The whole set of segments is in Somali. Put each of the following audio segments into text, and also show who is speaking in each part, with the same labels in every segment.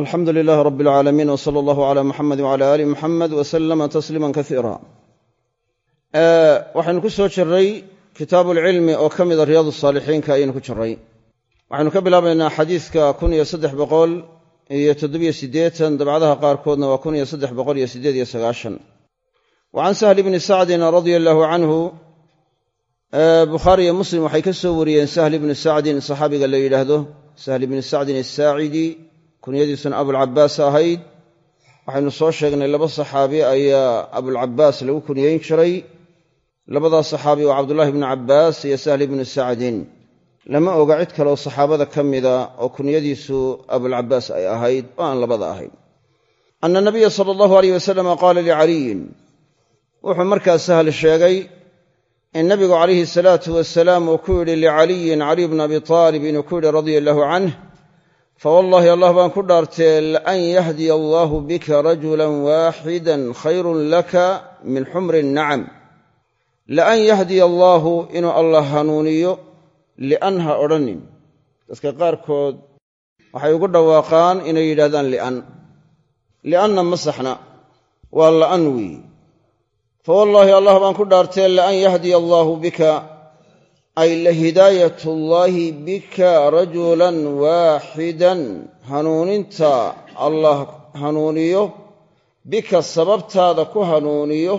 Speaker 1: alxamdu lilaah rab alcaalamiin w sala allahu cala muxamed wcala aali muxamed wa salama tasliima kasiira waxaynu ku soo jiray kitaabu alcilmi oo ka mida riyaad saalixiinka ayaynu ku jiray waxaynu ka bilaabaynaa xadiiska kun iyo saddex boqol iyo toddobiyo siddeetan dabcadaha qaarkoodna waa kun iyo saddex boqol iyo siddeed iyo sagaashan. Wa can sahli bni sacdin radia allahu canhu bukhaari iyo muslim waxay ka soo wariyeen sahli bni sacdin saxaabiga la yidhaahdo sahli bni sacdin asaacidi kunyadiisuna abulcabaas ahayd waxaynu soo sheegnay laba saxaabi ayaa abulcabaas lagu kunyayn jiray. Labadaas saxaabi waa cabdullaahi bnu cabbaas iyo sahli bnu sacdin. Lama oga cid kaleoo saxaabada ka mida oo kunyadiisu abulcabaas ay ahayd oo aan labada ahayn. Ana nabiya sala allahu aleyh wasalama qaala licaliyin wuxuu markaa sahl sheegay in nabigu calayhi salaatu wasalaam uu ku yidhi licaliyin caliy bna abi taalib inuu ku yidhi radia allahu canh fawallaahi allah baan ku dhaartee laan yahdiya allaahu bika rajulan waaxidan khayrun laka min xumri nacam laan yahdiya allaahu inuu allah hanuuniyo li'an ha odhanin dadka qaarkood waxay ugu dhawaaqaan inay yidhahdaan li'an li'anna ma saxna waa la'an weeye fawallaahi allah baan ku dhaartee laan yahdiya allaahu bika ay la hidaayatullaahi bika rajulan waaxidan. Hanuuninta allah hanuuniyo bika sababtaada ku hanuuniyo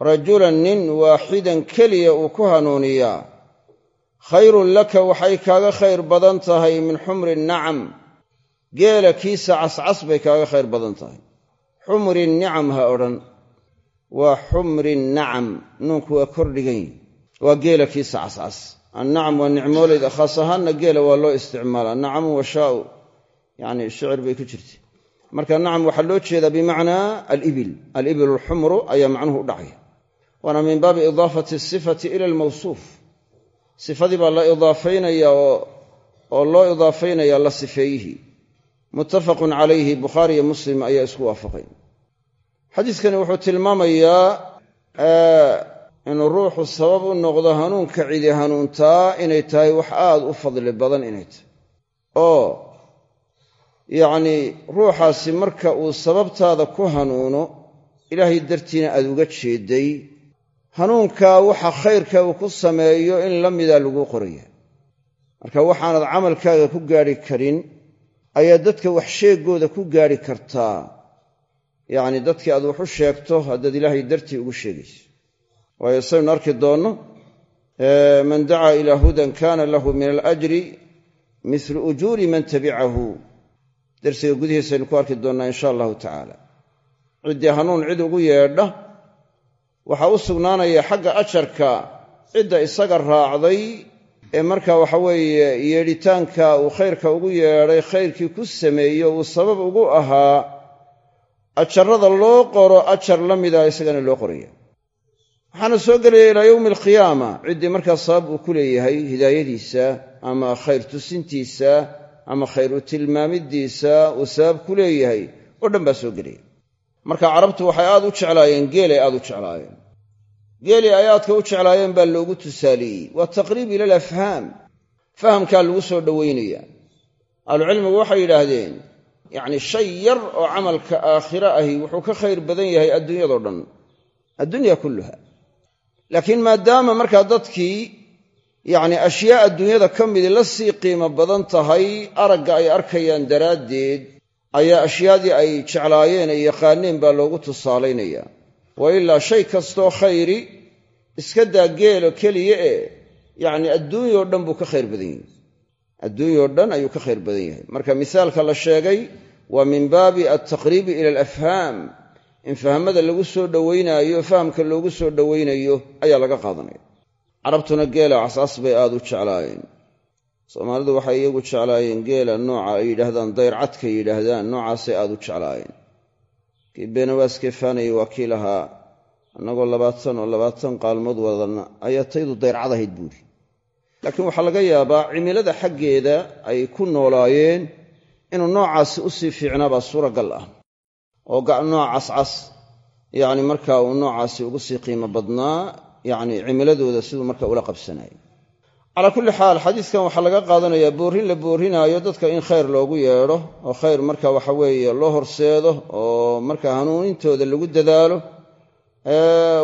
Speaker 1: rajulan nin waaxidan keliya uu ku hanuuniyaa khayrun laka waxay kaaga khayr badan tahay min xumri nacam geela kiisa cascas bay kaaga khayr badan tahay. Xumri nicam ha odhan. Waa xumri nacam nuunku waa kordhigan yihi waa geela kiisa cascas annacam waa nicmooleyda khaas ahaanna geela waa loo isticmaalaa nacamu washaau yani shicir bay ku jirta marka nacam waxaa loo jeedaa bimacnaa alibil. Alibil alxumru ayaa macnuhu u dhacaya. Waana min baabi idaafati asifati ila almawsuuf. Sifadii baa la idaafaynaya oo loo idaafaynaya la sifeeyihii. Muttafaqun calayhi bukhaari iyo muslim ayaa isku waafaqay xadiiskani wuxuu tilmaamayaa inuu ruuxu sabab u noqdo hanuunka cidi hanuuntaa inay tahay wax aad u fadli badan inay tahay. Oo yacnii ruuxaasi marka uu sababtaada ku hanuuno ilaahay dartiina aad uga jeedday hanuunkaa waxa khayrka uu ku sameeyo in la mida lagu qoraya. Marka waxaanad camalkaaga ku gaadhi karin ayaa dadka wax sheegooda ku gaadhi kartaa. Yacni dadkii aad wax u sheegto haddaad ilaahay dartii ugu sheegayso waayo saynu arki doonno man dacaa ilaa hudan kana lahu min alajri milu ujuuri man tabicahu darsiga gudihiisaynu ku arki doonnaa insha allahu tacaala ciddii hanuun cid ugu yeedha waxaa u sugnaanaya xagga ajarka cidda isaga raacday ee marka waxa weeye yeedhitaanka uu khayrka ugu yeedhay khayrkii ku sameeyo uu sabab ugu ahaa ajarada loo qoro ajar la mida isagana loo qoraya waxaana soo gelaya ilaa yowmi alqiyaama ciddii markaa sabab uu ku leeyahay hidaayadiisa ama khayr tusintiisa ama khayr u tilmaamiddiisa uu sabab ku leeyahay oo dhan baa soo gelaya. Marka carabtu waxay aad u jeclaayeen geelay aad u jeclaayeen. Geelii ay aadka u jeclaayeen baa loogu tusaaliyey. Waa taqriib ila alafhaam fahamkaa lagu soo dhowaynaya ahlucilmigu waxay yidhaahdeen yacni shay yar oo camalka aakhire ahi wuxuu ka khayr badan yahay adduunyadao dhan. Addunya kulluha laakiin maadaama markaa dadkii yacni ashyaa adduunyada ka midi la sii qiimo badan tahay aragga ay arkayaan daraaddeed ayaa ashyaadii ay jeclaayeen ay yaqaaneen baa loogu tusaalaynaya. Wa ilaa shay kastoo khayri iska daa geelo keliya ee yacni adduunyao dhan buu ka khayr badan yahay. Adduunyao dhan ayuu ka khayr badan yahay. Marka misaalka la sheegay waa min baabi altaqriibi ila alafhaam in fahmada lagu soo dhowaynaayo fahamka loogu soo dhowaynayo ayaa laga qaadanaya. Carabtuna geela casaas bay aad u jeclaayeen. Soomaalidu waxay iyagu jeclaayeen geela nooca ay yidhaahdaan dayrcadkay yidhaahdaan noocaasay aad u jeclaayeen. Kii beenawaaskee faanayay waa kii annagoo labaatan oo labaatan qaalmood wadanna ayaa taydu dayrcad ahayd buuri. Laakiin waxaa laga yaabaa cimilada xaggeeda ay ku noolaayeen inuu noocaasi u sii fiicnaabaa suuragal ah oo nooc cascas yacni markaa uu noocaasi ugu sii qiimo badnaa yacni cimiladooda siduu marka ula qabsanayay calaa kulli xaal xadiiskan waxaa laga qaadanayaa boorrin la boorrinaayo dadka in khayr loogu yeedho oo khayr marka waxa weeye loo horseedo oo marka hanuunintooda lagu dadaalo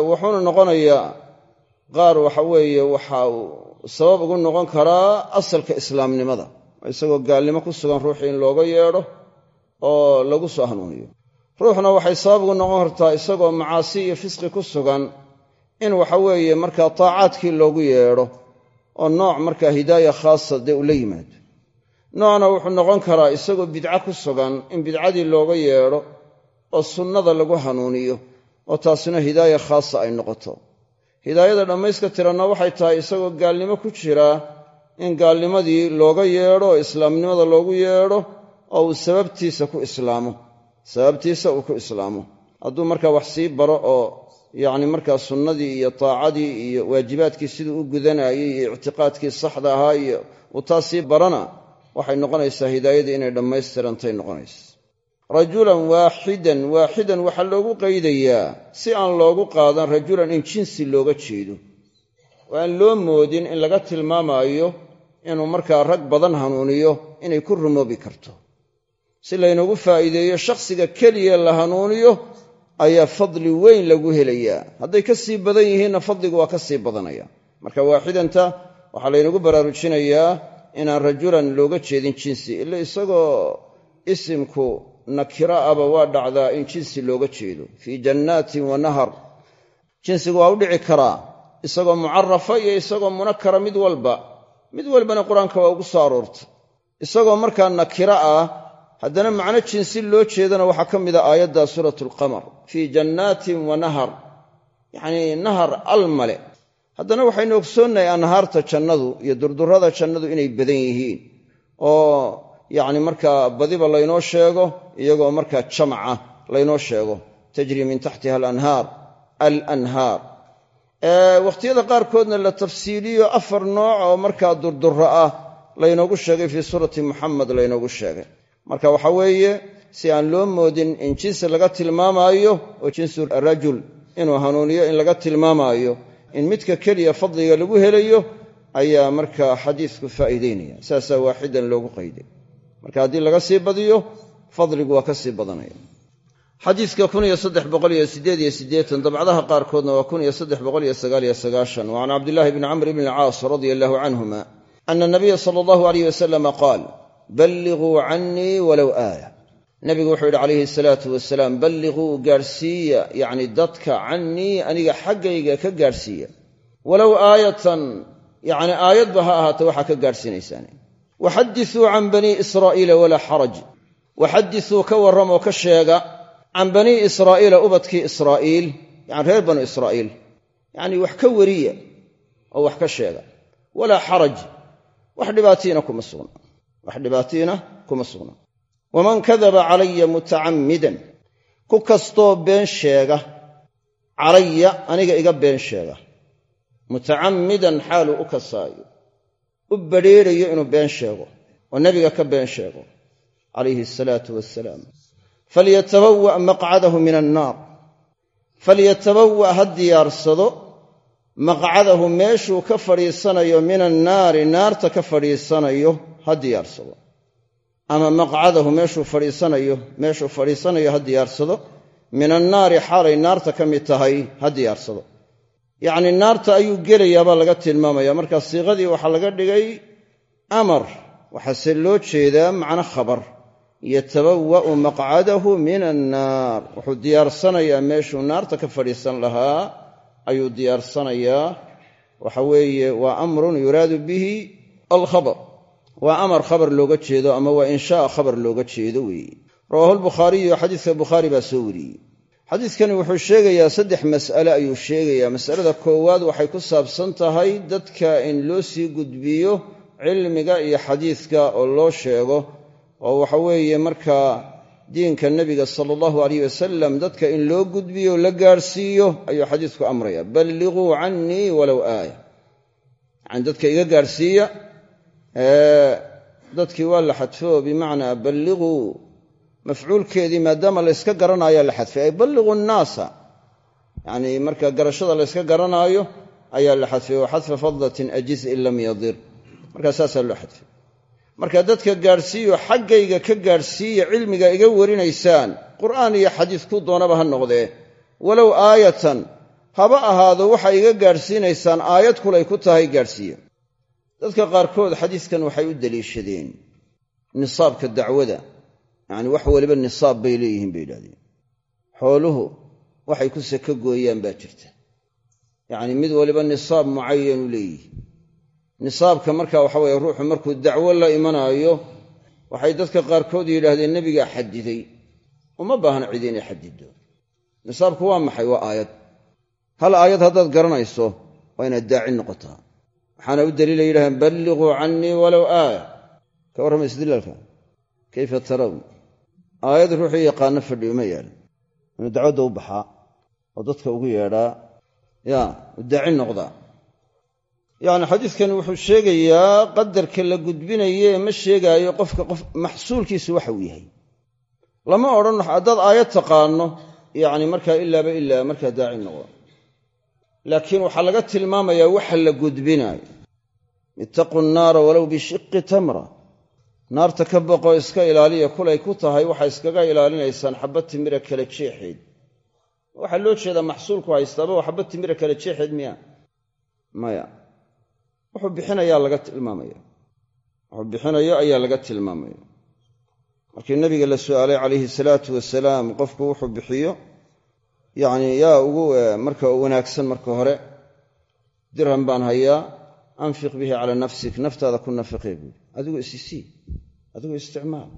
Speaker 1: wuxuuna noqonayaa qaar waxa weeye waxa sabab ugu noqon karaa asalka islaamnimada isagoo gaalnimo ku sugan ruuxii in looga yeedho oo lagu soo hanuuniyo ruuxna waxay sabab ugu noqon kartaa isagoo macaasi iyo fisqi ku sugan in waxa weeye markaa taacaadkii loogu yeedho oo nooc markaa hidaaya khaasa dee ula yimaado. Noocna wuxuu noqon karaa isagoo bidco ku sugan in bidcadii looga yeedho oo sunnada lagu hanuuniyo oo taasina hidaaya khaasa ay noqoto. Hidaayada dhammayska tiranna waxay tahay isagoo gaalnimo ku jira in gaalnimadii looga yeedho oo islaamnimada loogu yeedho oo uu sababtiisa ku islaamo sababtiisa uu ku islaamo. Hadduu markaa wax sii baro oo yacni markaa sunnadii iyo taacadii iyo waajibaadkii siduu u gudanayay iyo ictiqaadkii saxda ahaa iyo uu taas sii barana waxay noqonaysaa hidaayadii inay dhammaystirantay noqonaysa. Rajulan waaxidan waaxidan waxaa loogu qaydayaa si aan loogu qaadan rajulan in jinsi looga jeedo. Oo aan loo moodin in laga tilmaamaayo inuu markaa rag badan hanuuniyo inay ku rumoobi karto si laynoogu faa'iideeyo shakhsiga keliya la hanuuniyo ayaa fadli weyn lagu helayaa. Hadday ka sii badan yihiinna fadligu waa ka sii badanaya. Marka waaxidanta waxaa laynagu baraarujinayaa inaan rajulan looga jeedin jinsi ila isagoo isimku nakira aba waa dhacdaa in jinsi looga jeedo. Fii jannaatin wa nahar. Jinsigu waa u dhici karaa isagoo mucarafa iyo isagoo munakara mid walba. Mid walbana qur'aanka waa ugu soo aroortay isagoo markaa nakira ah haddana macno jinsi loo jeedana waxaa ka mid a aayadda suuratu alqamar fii jannaatin wa nahar yacnii nahar almale. Haddana waxaynu ogsoonnahay anhaarta jannadu iyo durdurrada jannadu inay badan yihiin oo yacni markaa badiba laynoo sheego iyagoo markaa jamaca laynoo sheego. Tajri min taxtiha alanhaar alanhaar. Wakhtiyada qaarkoodna la tafsiiliyo afar nooc oo markaa durdurro ah laynoogu sheegay fii suurati muxamed laynoogu sheegay marka waxa weeye si aan loo moodin in jinsi laga tilmaamaayo oo jinsu rajul inuu hanuuniyo in laga tilmaamaayo in midka keliya fadliga lagu helayo ayaa markaa xadiisku faa'iideynaya. Saasaa waaxidan loogu qayday. Marka haddii laga sii badiyo fadligu waa ka sii badanaya xadiiska dabcdaha qaarkoodna waa wa can cabdilaahi bni camr bni alcaas radia allahu canhuma ana nabiya sala allahu alayh wasalama qaal balliquu cannii walow aaya. Nabigu wuxuu yidhi calayhi salaatu wasalaam balliquu gaadhsiiya yacni dadka cannii aniga xaggayga ka gaadhsiiya walow aayatan yacni aayadba ha ahaata waxaa ka gaadhsiinaysaan waxadisuu can banii israa'iila walaa xaraj. Waxadisuu ka warramoo ka sheega can banii israa'iila ubadkii israa'iil yani reer banu israa'iil. Yacnii wax ka weriya oo wax ka sheega. Walaa xaraj. Wax dhibaatiina kuma sugna wax dhibaatiina kuma sugna. Waman kadaba calaya mutacammidan ku kastoo been sheega calaya aniga iga been sheega. Mutacammidan xaaluu u kasaayo u badrheerayo inuu been sheego oo nebiga ka been sheego calayhi asalaatu wassalaam. Falyatabawa' maqcadahu min annaar. Falyatabawa' ha diyaarsado maqcadahu meeshuu ka fadhiisanayo min annaari naarta ka fadhiisanayo ha diyaarsado. Ama maqcadahu meeshuu fadhiisanayo meeshuu fadhiisanayo ha diyaarsado. Min annaari xaalay naarta ka mid tahay ha diyaarsado. Yacnii naarta ayuu gelayaabaa laga tilmaamaya marka siiqadii waxaa laga dhigay amar waxaase loo jeedaa macno khabar. Yatabawa'u maqcadahu min annaar wuxuu diyaarsanayaa meeshuu naarta ka fadhiisan lahaa ayuu diyaarsanayaa. Waxa weeye waa amrun yuraadu bihi alkhabar. Waa amar khabar looga jeedo ama waa inshaa khabar looga jeedo weeye rawaahu lbukhaariyu xadiiska bukhaari baa soo wariyey. Xadiiskani wuxuu sheegayaa saddex mas'ale ayuu sheegayaa. Masalada koowaad waxay ku saabsan tahay dadka in loo sii gudbiyo cilmiga iyo xadiiska oo loo sheego. Oo waxa weeye markaa diinka nebiga sala allahu alayh wasalam dadka in loo gudbiyo la gaadhsiiyo ayuu xadiisku amraya balliquu cannii walow aaya. Yacani dadka iga gaadhsiiya dadkii waa la xadfo bimacnaa balliquu mafcuulkeedii maadaama layska garanaayo la xadfay. Ay balliquu nnaasa. Yacni marka garashada layska garanaayo ayaa la xadfay wa xadfa fadlatin ajiz in lam yadir. Markaa saasaa loo xadfay marka dadka gaadhsiiyo xaggayga ka gaadhsiiya cilmiga iga warinaysaan qur'aan iyo xadiis ku doonaba ha noqdee walow aayatan haba ahaado waxa iga gaadhsiinaysaan aayad kulay ku tahay gaadhsiiya dadka qaarkood xadiiskan waxay u deliishadeen. Nisaabka dacwada yacni wax weliba nisaab bay leeyihiin bay yidhahdeen xooluhu waxay ku saka gooyaan baa jirta. Yacni mid waliba nisaab mucayanu leeyihi nisaabka marka waxa weye ruuxu markuu dacwo la imanaayo waxay dadka qaarkood yidhaahdeen nebigaa xadiday uma baahna cidi inay xadido nisaabku waa maxay? Waa aayad. Hal aayad haddaad garanayso waa inaad daaci noqotaa. Waxaana u daliila yidhahdeen balliquu cannii walow aaya. Ka warrama istidlaalka kayfa tarawn aayad ruuxuu yaqaano fadhiyo ma yaalla inuu dacwadda u baxaa oo dadka ugu yeedhaa ya u daaci noqdaa yacni xadiidkani wuxuu sheegayaa qadarka la gudbinaye ma sheegaayo qofka qof maxsuulkiisu waxa uu yahay. Lama odhan haddaad aayad taqaano yacni markaa ilaaba ilaa markaa daaci noqda laakiin waxaa laga tilmaamayaa waxa la gudbinaayo. Ittaquu nnaara walow bishiqi tamra. Naarta ka boqoo iska ilaaliya kulay ku tahay waxaa iskaga ilaalinaysaan xabad timira kala jeexeed. Waxaa loo jeedaa maxsuulku haystaaba waa xabad timira kala jeexeed miya? Maya wuxuu bixinayaa laga tilmaamaya wuxuu bixinayo ayaa laga tilmaamaya markii nabiga la su'aalay calayhi salaatu wasalaam qofku wuxuu bixiyo yacni yaa ugu marka wanaagsan marka hore dirham baan hayaa anfiq bihi calaa nafsik naftaada ku nafiqee buuri adigu isisii adigu isticmaal.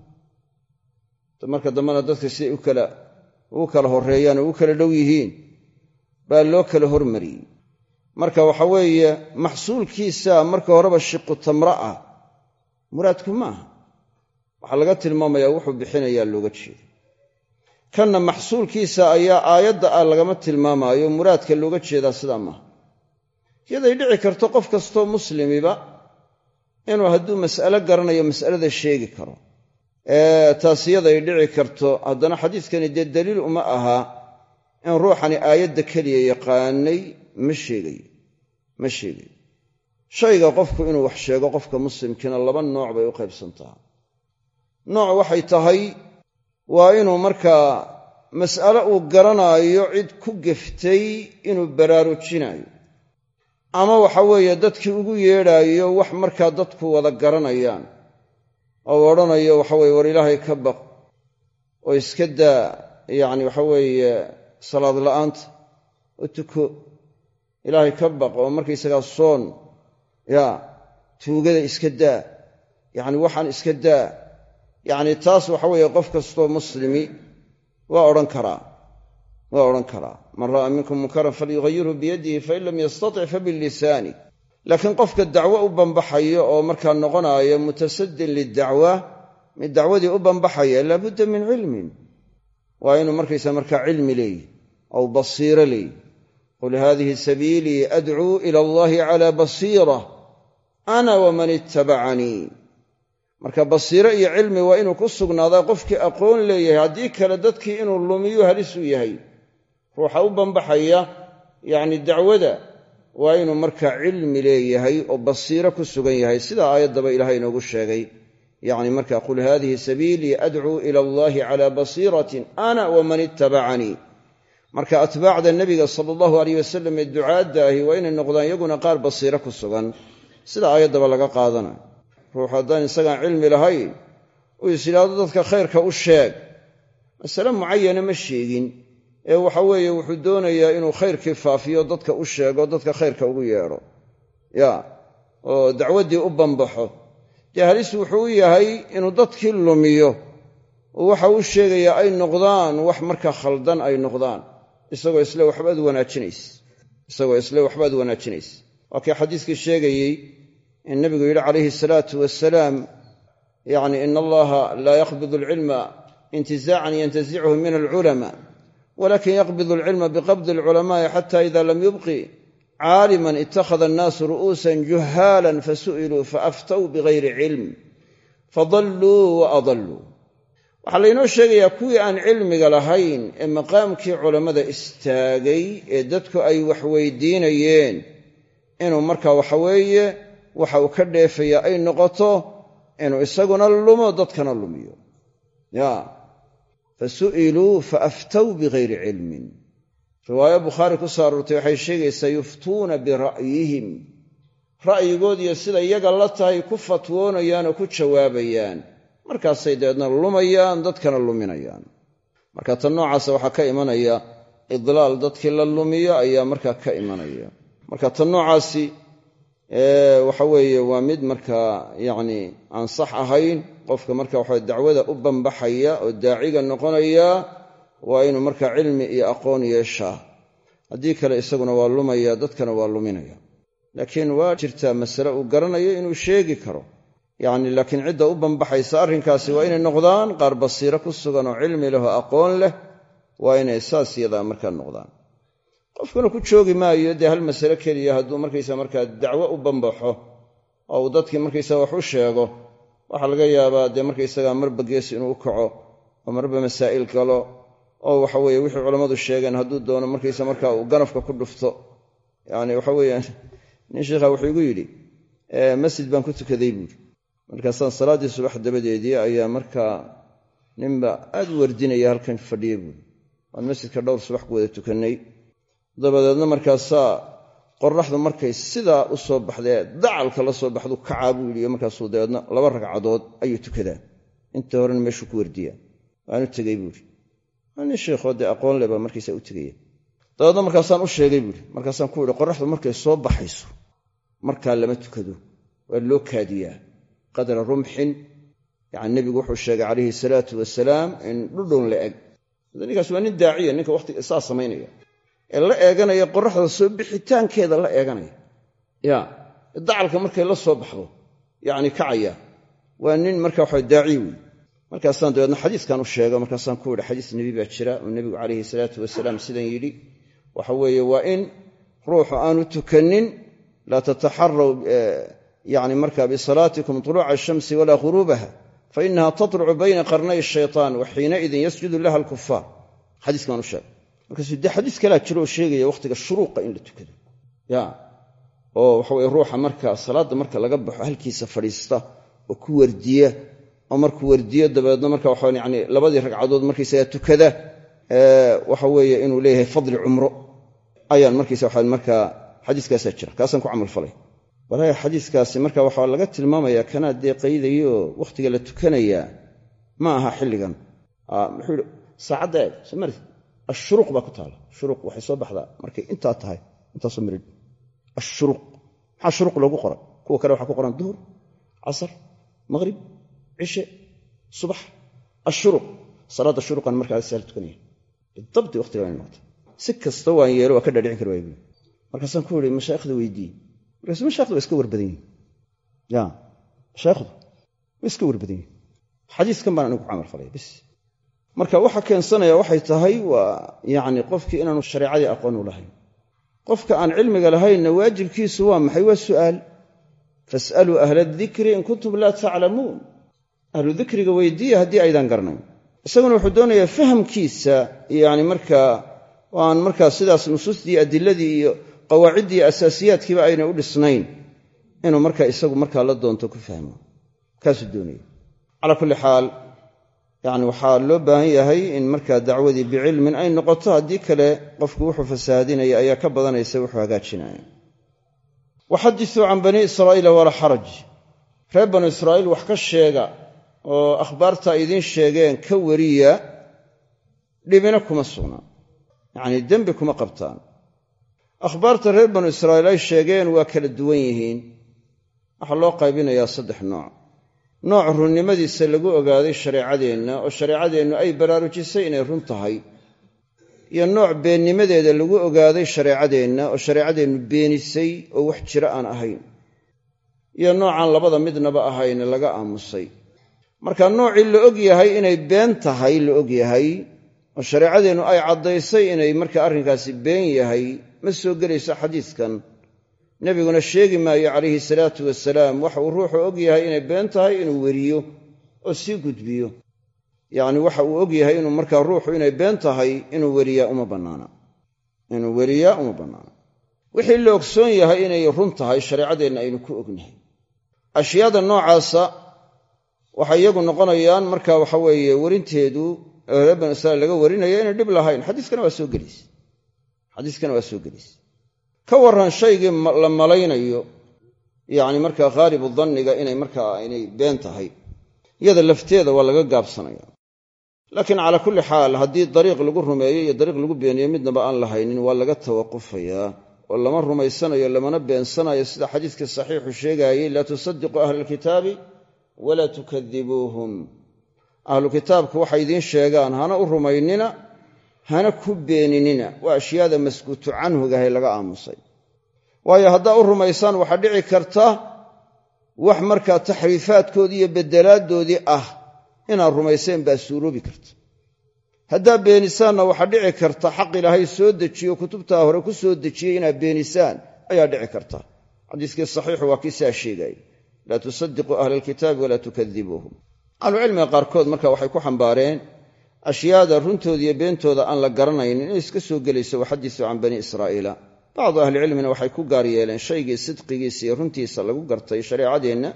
Speaker 1: Marka dambena dadka siday ugu kala horreeyaan oo u kala dhow yihiin baa loo kala hormariyey marka waxa weeye maxsuulkiisa marka horeba shiqu tamra ah muraadku maaha. Waxaa laga tilmaamayaa wuxuu bixinayaa looga jeeda kanna maxsuulkiisa ayaa aayadda ah lagama tilmaamaayo muraadka looga jeedaa sidaa maaha. Yaday dhici karto qof kastoo muslimiba inuu hadduu mas'alo garanayo mas'alada sheegi karo. Taas yaday dhici karto. Haddana xadiiskani dee daliil uma aha in ruuxani aayadda keliya yaqaanay ma sheegayo ma sheegayo. Shayga qofku inuu wax sheego qofka muslimkiina laba nooc bay u qaybsantaha nooc waxay tahay waa inuu markaa mas'ale uu garanaayo cid ku geftay inuu baraarujinaayo. Ama waxa weeye dadkii ugu yeedhaayo wax markaa dadku wada garanayaan. Oo odhanayo waxa weye war ilaahay ka baq oo iska daa yacni waxa weeye salaad la'aanta oo tuko ilaahay ka baq oo markaysagaa soon yaa tuugada iska daa yacni waxaan iska daa. Yacni taas waxa weeye qof kastoo muslimi waa odhan karaa waa odhan karaa. Man ra'a minkum munkaran falyughayirhu biyadihi fain lam yastatic fabilisaani laakiin qofka dacwo u bambaxayo oo markaa noqonaayo mutasadin lidacwa mid dacwadii u bambaxaya laabudda min cilmin. Waa inuu markaysa markaa cilmi leeyihi aw basiiro leeyihi qul hadihi sabiilii adcuu ila allahi cala basiira ana waman ittabacanii marka basiiro iyo cilmi waa inuu ku sugnaadaa qofkii aqoon leeyahay haddii kale dadkii inuu lumiyo halisuu yahay ruuxa u bambaxaya yacni dacwada waa inuu markaa cilmi leeyahay oo basiiro ku sugan yahay sidaa aayaddaba ilahay inoogu sheegay yacni marka qul hadihi sabiilii adcuu ila allahi cala basiiratin ana waman ittabacanii marka atbaacda nebiga sala allahu aleyh wasalam ee ducaadda ahi waa inay noqdaan iyaguna qaar basiiro ku sugan. Sida aayaddaba laga qaadanayo ruux haddaan isagaan cilmi lahayn uu is yidhaahdo dadka khayrka u sheeg. Masale mucayana ma sheegin. Ee waxa weeye wuxuu doonayaa inuu khayrkii faafiyo dadka u sheego dadka khayrka ugu yeedho. Ya oo dacwaddii u bambaxo dee halis wuxuu u yahay inuu dadkii lumiyo. Oo waxa uu sheegayaa ay noqdaan wax markaa khaldan ay noqdaan isagoo isle waxbaad wanaajinays. Isagoo isle waxbaad wanaajinaysa waa kii xadiiskii sheegayey in nabigu yidhi calayhi salaatu wasalaam yacni ina allaha laa yaqbidu alcilma intizaacan yantazichu min alculama walakin yaqbidu alcilma biqabdi alculamaai xata ida lam yubqi caaliman ittakhada annaasu ru'uusan juhaalan fasu'iluu faaftaw bigayri cilm fadalluu wa adalluu waxaa laynoo sheegayaa kuwii aan cilmiga lahayn ee maqaamkii culammada istaagay ee dadku ay wax weydiinayeen. Inuu marka waxa weeye waxa uu ka dheefaya ay noqoto inuu isaguna lumo dadkana lumiyo. Ya. Fa su'iluu fa aftow bigayri cilmin. Riwaayo bukhaari ku soo aroortay waxay sheegaysaa yuftuuna bira'yihim. Ra'yigood iyo sida iyaga la tahay ku fatwoonayaan oo ku jawaabayaan markaasay dabeedna lumayaan dadkana luminayaan. Marka tan noocaasa waxaa ka imanaya idlaal dadkii la lumiyo ayaa markaa ka imanaya. Marka tan noocaasi waxa weeye waa mid markaa yacni aan sax ahayn qofka marka waxa dacwada u bambaxaya oo daaciga noqonaya waa inuu markaa cilmi iyo aqoon yeeshaa haddii kale isaguna waa lumaya dadkana waa luminaya. Laakiin waa jirtaa masale uu garanayo inuu sheegi karo yacni laakiin cidda u bambaxaysa arrinkaasi waa inay noqdaan qaar basiiro ku sugan oo cilmi leh oo aqoon leh waa inay saas yadaa markaa noqdaan. Qofkuna ku joogi maayo dee hal masale keliya hadduu markaysa markaa dacwo u bambaxo oo uu dadkii markaysaga wax u sheego waxaa laga yaabaa dee markaysagaa marba gees inuu u kaco oo marba masaa'il galo oo waxa weeye wixii culammadu sheegeen hadduu doono markaysa markaa uu ganafka ku dhufto. Yacni waxa weeyaan nin sheikha wuxuu igu yidhi masjid baan ku tukaday buuri markaasaan salaaddii subax dabadeedii ayaa markaa ninba aad u wardinaya halkan fadhiya buuri waan masjidka dhowr subax ku wada tukannay dabadeedna markaasaa qoraxdu markay sidaa u soo baxdee dacalka la soo baxdu kacaa buu yidhi markaasuu dabeedna laba ragcadood ayuu tukadaa. Inta horena meeshuu ku wardiyaa. Waanu tegey buuri waa nin sheekhoo dee aqoon leh baa u tegaya. Dabeedna markaasaan u sheegay buuri markaasaan ku yidhi qoraxdu markay soo baxayso markaa lama tukado waa loo kaadiyaa qadra rumxin. Yacani nebigu wuxuu sheegay calayhi salaatu wasalaam in dhudhun la eg. Ninkaas waa nin daaciya ninka wakhtiga saa samaynaya. Ee la eeganaya qoraxda soo bixitaankeeda la eeganaya. Ya dacalka markay la soo baxdo yacni kacaya. Waa nin marka waxa daaciy wey markaasaan dabeedna xadiiskan u sheego markaasaan ku yidhi xadiis nebi baa jira oo nebigu calayhi salaatu wasalaam sidan yidhi. Waxa weeye waa in ruuxu aanu tukanin laa tataxaraw yani marka bisalaatikum tuluuca ashamsi walaa ghuruubaha fainaha tatlucu bayna qarnay shaytaan wa xiinaidin yasjudu laha alkufaar xadiiskan u sheegay markaasuu dee xadiis kalaa jiro oo sheegaya wakhtiga shuruuqa in la tukado ya oo waxaweye ruuxa marka salaadda marka laga baxo halkiisa fadhiista oo ku wardiya oo markuu wardiyo dabeedna marka waxa yani labadii ragcadood markaysaga tukada waxa weeye inuu leeyahay fadli cumro ayaan markaysa waxa markaa xadiiskaasaa walaahi xadiiskaasi marka waxaa laga tilmaamayaa kanaa dee qaydayooo wakhtiga la tukanayaa ma aha xilligan. Muxuu yihi saacadda eeg soo mari ashuruuq baa ku taala. Shuruuq waxay soo baxdaa markay intaa tahay intaasoo mirid ashuruuq maxaa shuruuq loogu qoray? Kuwa kale waxaa ku qoran duhur casar maqhrib cishe subax. Ashuruuq salaadda shuruuqan markaasaa la tukanaya bidabti waqtiga inay noqota si kasta waan yeelo waa ka dhaadhicin kari waaya buui markaasaan ku yihi mashaayikhda weydiiye markaasu mashayikhdu waa iska warbadan yihiin ya. Mashaayikhdu waa iska warbadan yihiin xadiiskan baan anigu ku camal bis marka waxa keensanaya waxay tahay waa yacni qofkii inaanu shareecadii aqoon u lahayn. Qofka aan cilmiga lahaynna waajibkiisu waa maxay? Waa su'aal. Fas'aluu ahla adikri in kuntum laa taclamuun ahlu dikriga weydiiya haddii aydaan garanayn. Isaguna wuxuu doonayaa fahamkiisa yani markaa aan markaa sidaas nusuustii adiladii iyo qawaaciddii asaasiyaadkiiba ayna u dhisnayn inuu markaa isagu markaa la doonto ku fahmo. Kaasuu doonaya calaa kulli xaal yani waxaa loo baahan yahay in markaa dacwadii bicilmin ay noqoto. Haddii kale qofku wuxuu fasahaadinaya ayaa ka badanaysa wuxuu hagaajinaya waxadisuu can banii israa'iila walaa xaraj. Reer banu israa'iil wax ka sheega oo akhbaarta idiin sheegeen ka wariya dhibina kuma sugnaa yacnii dembi kuma qabtaan akhbaarta reer banu israa'iil ay sheegeen waa kala duwan yihiin. Waxaa loo qaybinayaa saddex nooc. Nooc runnimadiisa lagu ogaaday shareecadeenna oo shareecadeennu ay baraarujisay inay run tahay. Iyo nooc beennimadeeda lagu ogaaday shareecadeenna oo shareecadeennu beenisay oo wax jiro aan ahayn. Iyo noocaan labada midnaba ahayn laga aamusay. Marka noocii la og yahay inay been tahay la og yahay oo shareecadeennu ay caddaysay inay marka arrinkaasi been yahay ma soo gelayso xadiiskan. Nebiguna sheegi maayo calayhi salaatu wasalaam waxa uu ruuxu og yahay inay been tahay inuu weriyo oo sii gudbiyo. Yacni waxa uu og yahay inuu markaa ruuxu inay been tahay inuu weriyaa uma bannaana. Inuu weriyaa uma bannaana. Wixii la ogsoon yahay inay run tahay shareecadeenna aynu ku ognahay. Ashyaada noocaasa waxay iyagu noqonayaan marka waxa weeye werinteedu reer banu israiil laga warinaya inay dhib lahayn. Xadiiskana waa soo gelayse xadiiskana waa soo gelayse ka warran shaygii la malaynayo yacni markaa khaalibu danniga inay markaa aynay been tahay iyada lafteeda waa laga gaabsanaya. Laakiin calaa kulli xaal haddii dariiq lagu rumeeyo iyo dariiq lagu beeniyo midnaba aan lahaynin waa laga tawaqufayaa oo lama rumaysanayo lamana beensanayo sida xadiiskii saxiixu sheegaayey laa tusadiquu ahla alkitaabi walaa tukadibuuhum ahlu kitaabku waxay idiin sheegaan hana u rumaynina hana ku beeninina. Waa ashyaada maskuutu canhugahay laga aamusay. Waayo haddaa u rumaysaan waxaa dhici karta wax markaa taxriifaadkoodii iyo beddelaaddoodii ah. Inaad rumayseen baa suuroobi karta. Haddaa beenisaanna waxaa dhici karta xaq ilaahay soo dejiyo kutubtaa hore ku soo dejiyey inaad beenisaan ayaa dhici karta. Xadiiskii saxiixu waa kii saa sheegaya laa tusadiquu ahla alkitaabi walaa tukadibuuhum ahlucilmiga qaarkood marka waxay ku xambaareen ashyaada runtooda beentooda aan la garanayn inay iska soo gelayso waxadisu can bani israa'iila. Bacdu ahlicilmina waxay ku gaar yeeleen shaygii sidqigiisa runtiisa lagu gartay shareecadeenna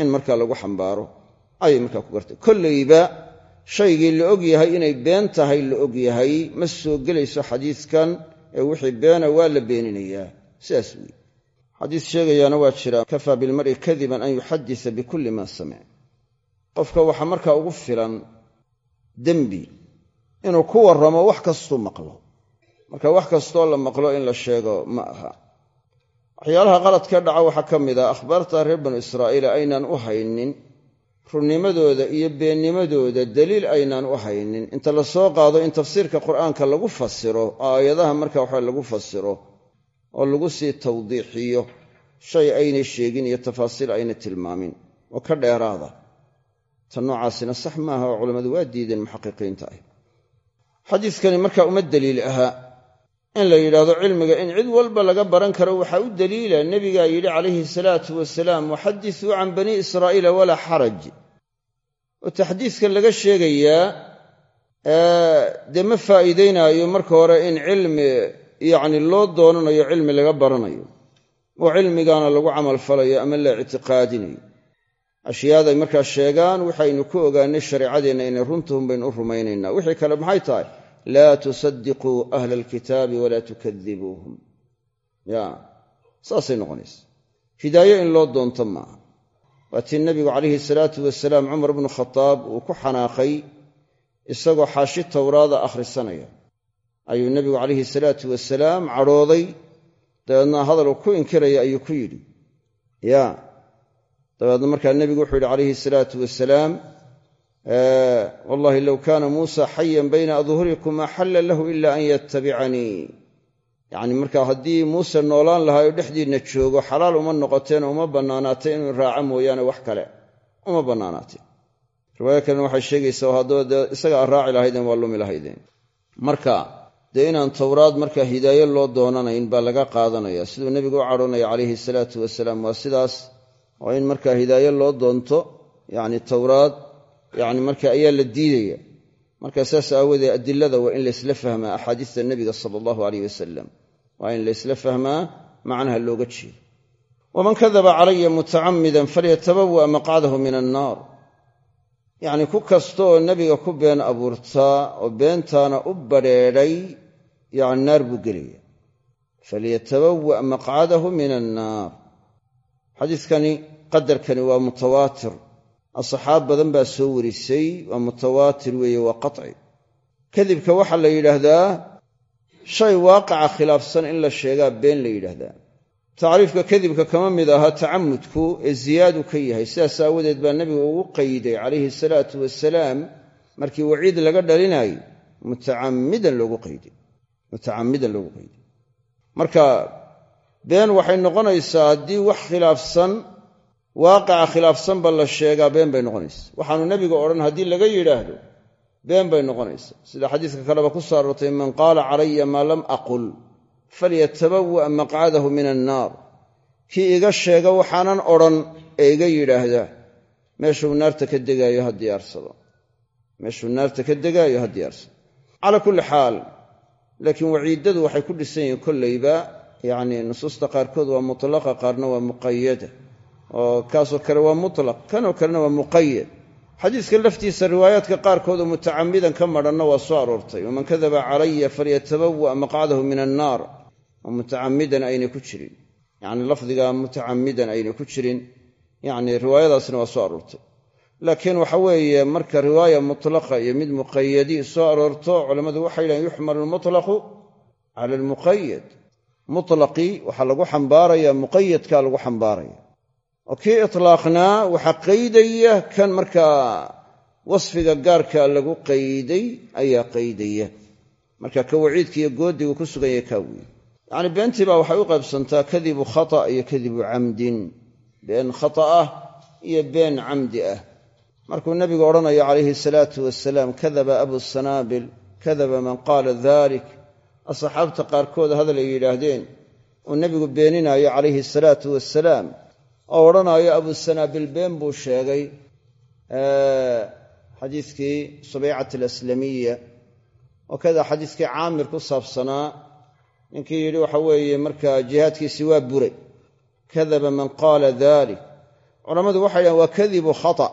Speaker 1: in markaa lagu xambaaro. Ayay markaa ku gartay. Kollayba shaygii la og yahay inay been tahay la og yahay. Ma soo gelayso xadiidkan ee wixii beena waa la beeninayaa. Sidaas weeye. Xadiis sheegayaana waa jira kafaa bilmar'i kadiban an yuxadisa bikulli maa samic. Qofka waxaa markaa ugu filan dembi inuu ku warramo wax kastuu maqlo. Marka wax kastoo la maqlo in la sheego ma aha. Waxyaalaha qaladka dhaca waxaa ka mid ah akhbaarta reer banu israa'iil aynaan u haynin. Runnimadooda iyo beennimadooda daliil aynaan u haynin. Inta la soo qaado in tafsiirka qur'aanka lagu fasiro oo aayadaha marka waxa lagu fasiro oo lagu sii tawdiixiyo shay aynay sheegin iyo tafaasiil aynay tilmaamin. Oo ka dheeraada ta noocaasina sax maaha oo culammadu waa diideen muxaqiqiinta ah xadiiskani markaa uma daliil aha in la yidhaahdo cilmiga in cid walba laga baran karo waxaa u daliila nebigaa yidhi calayhi salaatu wasalaam waxadisuu can banii israa'iila walaa xaraj. Oo taxdiiska laga sheegayaa dee ma faa'iidaynaayo marka hore in cilmi yacni loo doonanayo cilmi laga baranayo oo cilmigaana lagu camalfalayo ama la ictiqaadinayo ashyaaday markaa sheegaan waxaynu ku ogaanay shareecadeenna inay runtahun baynu u rumaynaynaa. Wixii kale maxay tahay? Laa tusadiquu ahla alkitaabi walaa tukadibuuhum ya saasay noqonaysa hidaaye in loo doonto maaha. Waa tii nebigu calayhi salaatu wasalaam cumar bnu khadaab uu ku xanaaqay isagoo xaashi towraada akhrisanaya. Ayuu nebigu calayhi salaatu wasalaam cadhooday. Dabeedna hadal uu ku inkiraya ayuu ku yidhi ya dabeedna markaa nebigu wuxuu yidhi calayhi salaatu wasalaam wallahi low kaana muusa xayan bayna adhurikum ma xalla lahu ila an yatabicanii yacni markaa haddii muuse noolaan lahaa oo dhexdiinna joogo xalaal uma noqoteen uma bannaanaatay inuu raaco mooyaane wax kale. Uma bannaanaateen. Riwaayo kalena waxay sheegaysaa haddaba dee isaga raaci lahaydeen waa lumi lahaydeen. Marka dee inaan towraad markaa hidaaye loo doonanayn baa laga qaadanaya siduu nebigu u cadhoonaya calayhi salaatu wasalaam waa sidaas oo in markaa hidaaye loo doonto yacni towraad yacni marka ayaa la diidaya. Marka saas aawoodee adilada waa in laysla fahmaa axaadiista nebiga sala allahu aleyh wasalam waa in laysla fahmaa macnaha looga jeedo. Waman kadaba calaya mutacammidan falyatabawa maqcadahu min annaar. Yacni ku kastaoo nebiga ku been abuurtaa oo beentaana u badrheedhay yacni naar buu gelaya falyatabawa maqcadahu min annaar. Xadiiskani qadarkani waa mutawaatir. Asxaab badan baa soo warisay waa mutawaatir weeye waa qaci kadibka waxaa la yidhaahdaa shay waaqaca khilaafsan in la sheegaa been la yidhaahdaa. Tacriifka kadibka kama mid aha tacamudku ee ziyaadu ka yahay. Sidaas aawadeed baa nebigu ugu qayday calayhi salaatu wasalaam markii waciid laga dhalinaayey mutacammidan loogu qayday. Mutacammidan loogu qayday. Marka been waxay noqonaysaa haddii wax khilaafsan waaqaca khilaafsanba la sheegaa been bay noqonaysa. Waxaanu nebiga odhan haddii laga yidhaahdo been bay noqonaysa. Sida xadiiska kaleba ku soo man qaala calaya maa lam aqul falyatabawa' maqcadahu min annaar kii iga sheega waxaanan odhan ee iga yidhaahda meeshuu naarta ka degaayo ha diyaarsado. Meeshuu naarta ka degaayo ha diyaarsado. Calaa kulli xaal laakiin waciiddadu waxay ku dhisan yihiin kollayba yacni nusuusta qaarkood waa mutlaqa qaarna waa muqayada oo kaasoo kale waa mutlaq kanoo kalena waa muqayad xadiiska laftiisa riwaayaadka qaarkood oo mutacamidan ka madhanna waa soo aroortay. Waman kadaba calaya falyatabawa maqcadahu min annaar. Oo mutacamidan aynay ku jirin. Yacni lafdiga mutacamidan aynay ku jirin. Yacni riwaayadaasna waa soo aroortay. Laakiin waxa weeye marka riwaaya mutlaqa iyo mid muqayadi soo aroorto culammadu waxay yidhahen yuxmalu almutlaqu cala almuqayad mutlaqii waxaa lagu xambaaraya muqayadkaa lagu xambaaraya oo kii itlaaqnaa waxaa qaydaya kan markaa wasfiga gaarka lagu qayday ayaa qaydaya. Marka ka waciidka iyo goodigu ku sugan yahay kaa weeye yacni beentii baa waxay u qaybsantaa kadibu khata iyo kadibu camdin. Been khata ah iyo been camdi ah. Markuu nebigu odhanayo calayhi salaatu wasalaam kadaba abu sanaabil kadaba man qaala dalik asxaabta qaarkood hadal ay yidhaahdeen uu nebigu beeninaayo calayhi salaatu wasalaam oo odhanaayo abu sanaabil been buu sheegay xadiiskii subeycat alaslamiya oo kada xadiiskii caamir ku saabsanaa ninkii yidhi waxa weeye markaa jihaadkiisii waa buray. Kadaba man qaala dalik culammadu waxay dhahen waa kadibu khata.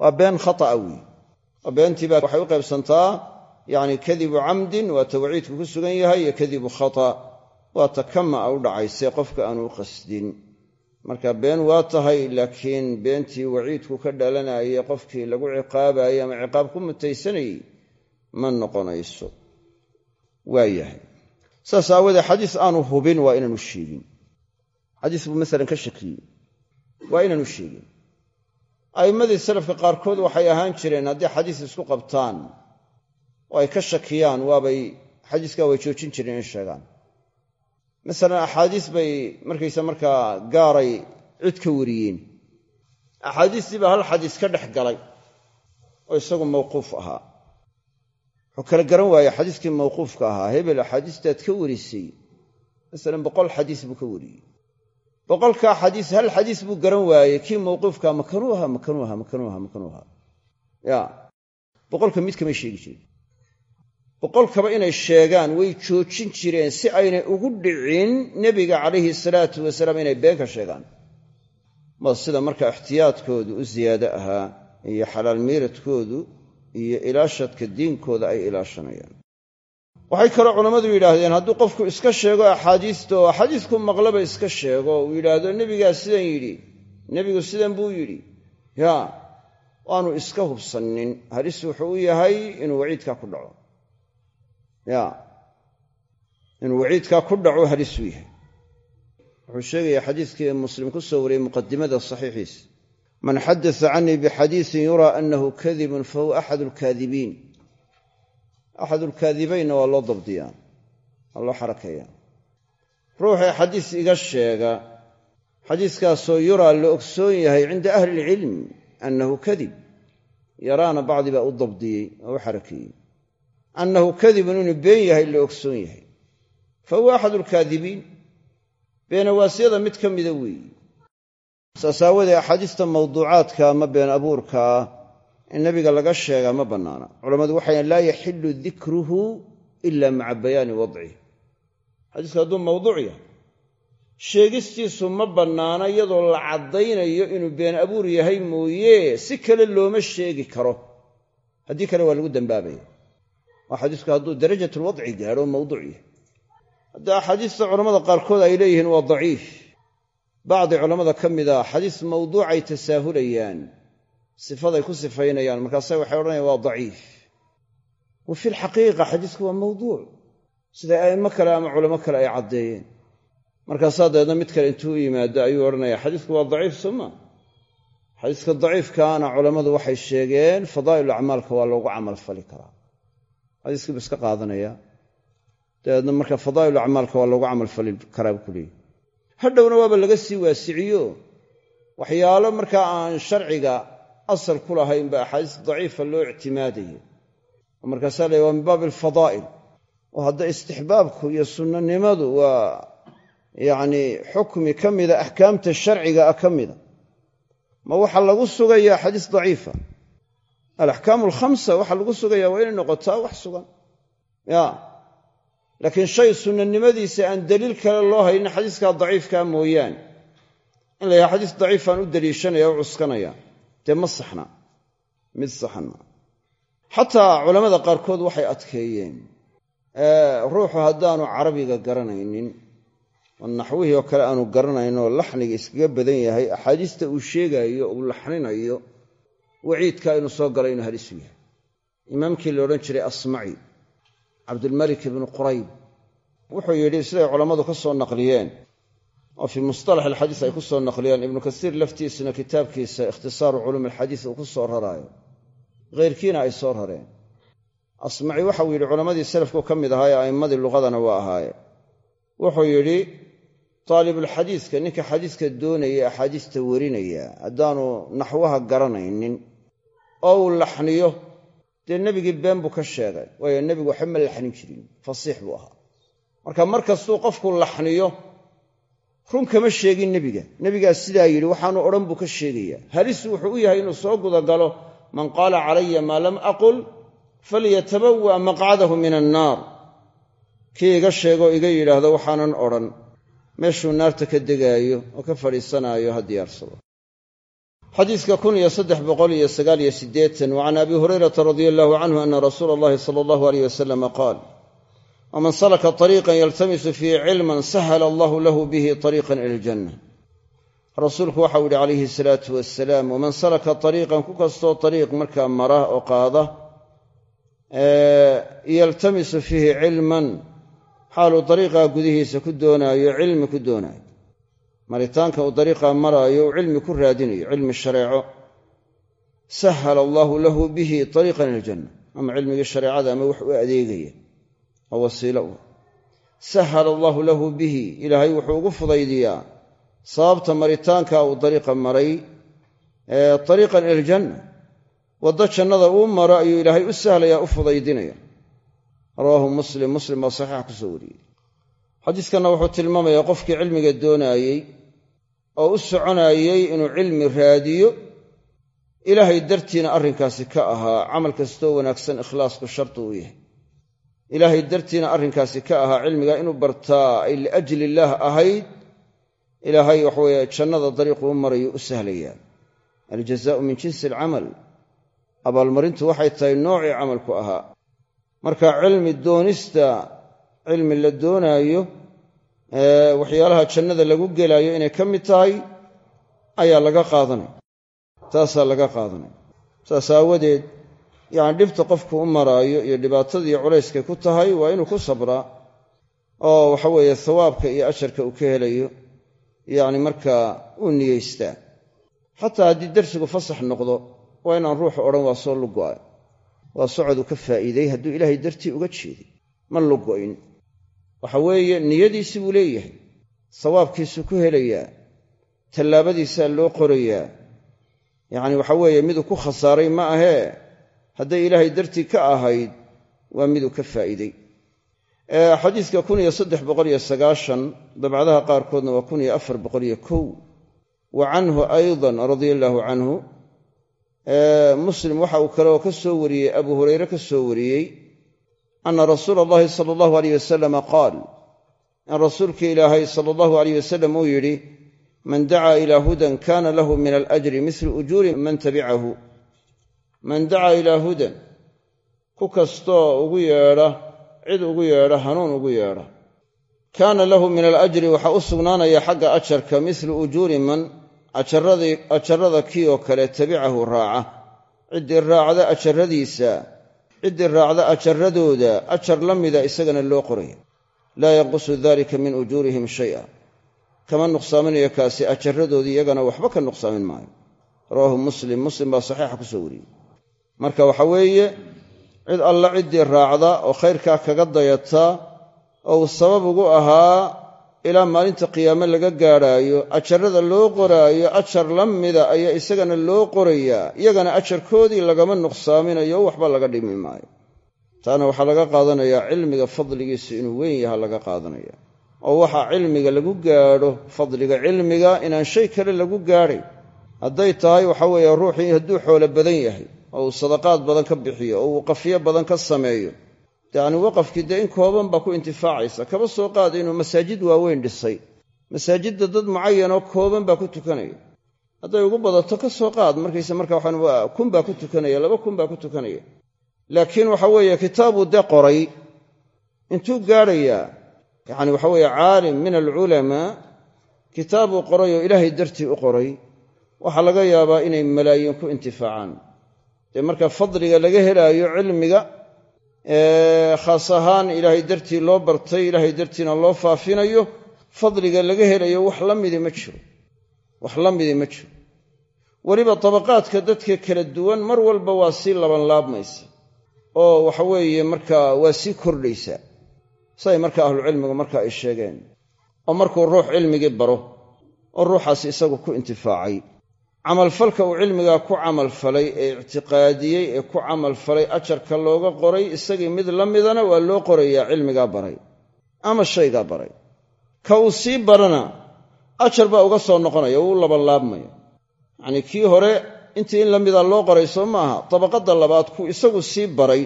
Speaker 1: Waa been khata'a weeye oo beentii baa waxay u qaybsantaa yacni kadibu camdin waa ta waciidku ku sugan yahay iyo kadibu khata. Waa ta kama'a u dhacaysee qofka aanu u qasdin marka been waa tahay laakiin beentii waciidku ka dhalanayay qofkii lagu ciqaabayey ama ciqaab ku mutaysanayey ma noqonayso. Waa yahay. Saas aawoodee xadiis aanu hubin waa inaanu sheegin. Xadiis buu masalan ka shakiyey. Waa inaanu sheegin. A'immadii salafka qaarkood waxay ahaan jireen haddii xadiis isku qabtaan oo ay ka shakiyaan waabay xadiiskaa way joojin jireen in sheegaan masalan axaadiis bay markaysa markaa gaaray cid ka wariyeen. Axaadiistii baa hal xadiis ka dhex galay oo isagu mawquuf ahaa. Wuxuu kala garan waayey xadiiskii mawquufka ahaa hebel axaadiistaad ka warisay. Masalan boqol xadiis buu ka wariyey. Boqolkaa xadiis hal xadiis buu garan waayey kii mawquufkaa makanuu ahaa makanuu ahaa makanuu ahaa boqolka mid sheegi jirin boqolkaba inay sheegaan way joojin jireen si aynay ugu dhicin nebiga calayhi salaatu wasalaam inay been ka sheegaan. Ma sida marka ixtiyaadkoodu u siyaado ahaa iyo xalaal miiradkoodu iyo ilaashadka diinkooda ay ilaashanayaan. Waxay kaloo culammadu yidhaahdeen hadduu qofku iska sheego axaadiista oo xadiisku maqlaba iska sheego. Uu yidhaahdo nebigaa sidan yidhi nebigu sidan buu yidhi. Yaa waanu iska hubsannin. Halis wuxuu u yahay inuu waciidkaa ku dhaco ya. Inuu waciidkaa ku dhaco halis u yahay. Wuxuu sheegayaa xadiiskii muslim ku soo wariyey muqadimada saxiixiisa man xadasa canii bixadiisin yuraa anahu kadibun fahuwa axad alkaadibiin axad ulkaadibaynna waa loo dabdiyaa waa loo xarakeeyaa ruuxii xadiis iga sheega xadiiskaasoo yuraa la ogsoon yahay cinda ahli ilcilm annahu kadib yaraana bacdi baa u dabdiyey oo u xarakeeyey annahu kadibun inuu been yahay la ogsoon yahay fa huwa axad alkaadibiin beenawaasyada mid ka mida weeyi saas aawadee axaadiista mawduucaadka ama been abuurkaa in nebiga laga sheegaa ma bannaana culammadu waxay laa yaxilu dikruhu ila maca bayaani wadcih xadiisku hadduu mawduuc yahay sheegistiisu ma bannaana iyadoo la caddaynayo inuu been abuur yahay mooye si kale looma sheegi karo haddii kale waa lagu dambaabaya waa xadiisku hadduu darajatulwadci gaadho mawduuc yahay. Haddii axaadiista culammada qaarkood ay leeyihiin waa daciif. Bacdi culammada ka mid a xadiis mawduucay tasaahulayaan. Sifaday ku sifaynayaan markaase waxay odhanayaan waa daciif. Wa fi lxaqiiqa xadiisku waa mawduuc. Sida a'immo kale ama culamo kale ay caddeeyeen. Markaasaa dabeedna mid kale intuu u yimaado ayuu odhanaya xadiisku waa daciif sooma xadiiska daciifkaana culammadu waxay sheegeen fadaa'il acmaalka waa loogu camalfali karaa xadiiskii bu iska qaadanaya. Dabeedna marka fadaa'il acmaalka waa loogu camalfali karaa buu ku leeyahy hadhowna waaba laga sii waasiciyo. Waxyaalo markaa aan sharciga asal ku lahayn ba axaadiis daciifa loo ictimaadayo. Oo markaasaa lay waa min baabi alfadaa'il. Oo hadda istixbaabku iyo sunnanimadu waa yacni xukmi ka mida axkaamta sharciga ah ka mida. Ma waxaa lagu sugayaa xadiis daciifa alaxkaamu alkhamsa waxaa lagu sugayaa waa inay noqotaa wax sugan. Ya. Laakiin shay sunnanimadiisa aan daliil kale loo haynin xadiiskaa daciifkaa mooyaane in la yahay xadiis daciifaan u daliishanaya o cuskanaya. Dee ma saxna? Mid saxna. Xataa culammada qaarkood waxay adkeeyeen. Ruuxu haddaanu carabiga garanaynin oo naxwihii oo kale aanu garanaynoo laxniga iskaga badan yahay axaadiista uu sheegaayo uu laxninayo waciidkaa inuu soo galo inuu halisu yahay. Imaamkii la odhan jiray asmaci cabdulmalik ibnu qurayb wuxuu yidhi siday culammadu ka soo naqliyeen. Oo fii mustalax alxadiis ay ku soo naqliyeen ibnu kasiir laftiisuna kitaabkiisa ikhtisaaru culuum alxadiis uu ku soo raraayo. Heyrkiina ay soo rareen. Asmaci waxau yidhi culammadii salafku ka mid ahaa ee a'immadii luqadana waa ahaaye. Wuxuu yidhi taalibulxadiiska ninka xadiiska doonaya axaadiista warinaya haddaanu naxwaha garanaynin oo uu laxniyo dee nebigii been buu ka sheegay waayo nebigu waxba ma laxnin jirin fasiix buu ahaa marka mar kastuu qofku laxniyo run kama sheegin nebiga nebigaa sidaa yidhi waxaanu odhan buu ka sheegayaa halis wuxuu u yahay inuu soo gudagalo man qaala calaya maa lam aqul falyatabawa maqcadahu min annaar kii iga sheegoo iga yidhaahdo waxaanan odhan meeshuu naarta ka degaayo oo ka fadhiisanaayo ha diyaarsado xadiidka wa can abi hurayrata radia allahu canhu ana rasuula allahi sala allahu aleyh wasalama qaal waman salaka ariiqan yaltamisu fiihi cilman sahala allahu lahu bihi ariiqan ila ljanna rasuulku waxa waxau yidhi calayhi salaatu wasalaam waman salaka ariiqan ku kastoo ariiq markaa mara oo qaada yaltamisu fiihi cilman xaaluu dariiqaa gudihiisa ku doonaayo cilmi ku doonaayo. Maritaanka uu dariiqaa maraayo uu cilmi ku raadinayo cilmi shareeco. Sahala allaahu lahu bihi ariiqan ila aljanna ama cilmigii shareecada ama wax u adeegaya. Oo wasiilo. U sahala allaahu lahu bihi. Ilaahay wuxuu ugu fudaydiyaa. Sababta maritaanka uu dariiqa maray ariiqan ila aljanna waddo jannada uu maro ayuu ilaahay u sahlayaa u fudaydinaya rawaahu muslim muslim baa saxiixa ku soo wariyey. Xadiiskanna wuxuu tilmaamayaa qofkii cilmiga doonaayey oo u soconaayey inuu cilmi raadiyo. Ilaahay dartiina arrinkaasi ka ahaa camal kastoo wanaagsan ikhlaasku sharti u yahay. Ilaahay dartiina arrinkaasi ka ahaa cilmiga inuu bartaa ay liajli illaah ahayd ilaahay waxaweye jannada dariiqu u marayo u sahlayaa aljazaau min jinsi alcamal. Abaalmarintu waxay tahay noocii camalku ahaa marka cilmi doonista cilmi la doonaayo waxyaalaha jannada lagu gelaayo inay ka mid tahay ayaa laga qaadanaya taasaa laga qaadanaya saas aawadeed yacni dhibta qofku u maraayo iyo dhibaatadii culayskay ku tahay waa inuu ku sabraa oo waxaweeye thawaabka iyo ajarka uu ka helayo yacni markaa uu niyeystaa xataa haddii darsigu fasax noqdo waa inaan ruuxu odhan waa soo lugo'ay waa socoduu ka faa'iiday hadduu ilaahay dartii uga jeeday ma lugo'in waxa weeye niyadiisii buu leeyahay. Sawaabkiisuu ku helayaa. Tallaabadiisaa loo qorayaa. Yacni waxa weeye miduu ku khasaaray ma ahee. Hadday ilaahay dartii ka ahayd waa miduu ka faa'iidey xadiiska dabcadaha qaarkoodna waa kun iyo afar boqoliyo kow. Wa canhu aydan radia allaahu canhu muslim waxa uu kaleoo ka soo wariyey abu hureyre ka soo wariyey ana rasuula allahi sala allahu aleyh wasalama qaal in rasuulka ilaahay sala allahu aleyh wasalam uu yidhi man dacaa ilaa hudan kana lahu min alajri mislu ujuuri man tabicahu man dacaa ilaa hudan ku kastoo ugu yeedha cid ugu yeedha hanuun ugu yeedha. Kaana lahu min alajri waxaa u sugnaanaya xagga ajarka mislu ujuuri man ajarrada kii oo kale tabicahu raaca. Ciddii raacda ajarradiisa ciddii raacda ajarradooda ajar la mida isagana loo qoraya. Laa yanqusu dalika min ujuurihim shay'a. Kama nuqsaaminayo kaasi ajarradoodii iyagana waxba ka nuqsaamin maayo. Rawaahu muslim muslim baa saxiixa ku soo wariyey. Marka waxa weeye cid alla ciddii raacda oo khayrkaa kaga dayata oo uu sabab ugu ahaa ilaa maalinta qiyaame laga gaadhaayo ajarrada loo qoraayo ajar la mida ayaa isagana loo qorayaa iyagana ajarkoodii lagama nuqsaaminayo waxba laga dhimi maayo. Taana waxaa laga qaadanayaa cilmiga fadligiisu inuu weyn yaha laga qaadanaya. Oo waxaa cilmiga lagu gaadho fadliga cilmiga inaan shay kale lagu gaadhay hadday tahay waxa weeye ruuxii hadduu xoolo badan yahay oo uu sadaqaad badan ka bixiyo oo uu qafiyo badan ka sameeyo yani waqafkii dee in kooban baa ku intifaacaysa. Kaba soo qaada inuu masaajid waaweyn dhisay. Masaajidda dad mucayanoo kooban baa ku tukanaya. Hadday ugu badato ka soo qaad markayse marka waxaan kun baa ku tukanaya laba kun baa ku tukanaya. Laakiin waxa weeye kitaabuu dee qoray. Intuu gaadhayaa yacni waxa weeye caalim min alculamaa kitaabuu qoray oo ilaahay dartii u qoray waxaa laga yaabaa inay malaayiin ku intifaacaan. Dee marka fadliga laga helaayo cilmiga khaas ahaan ilaahay dartii loo bartay ilaahay dartiina loo faafinayo fadliga laga helayo wax la midi ma jiro. Wax la midi ma jiro. Weliba tabaqaadka dadka kala duwan mar walba waa sii labanlaabmaysa oo waxa weeye markaa waa sii kordhaysaa say marka ahlucilmigu marka ay sheegeen. Oo markuu ruux cilmigii baro oo ruuxaas isagu ku intifaacay camalfalka uu cilmigaa ku camalfalay ee ictiqaadiyey ee ku camalfalay ajarka looga qoray isagii mid la midana waa loo qorayaa cilmigaa baray ama shaygaa baray. Ka uu sii barana ajar baa uga soo noqonaya wuu labanlaabmaya yacnii kii hore intii in la mida loo qoray soo maaha dabaqadda labaad kuu isagu sii baray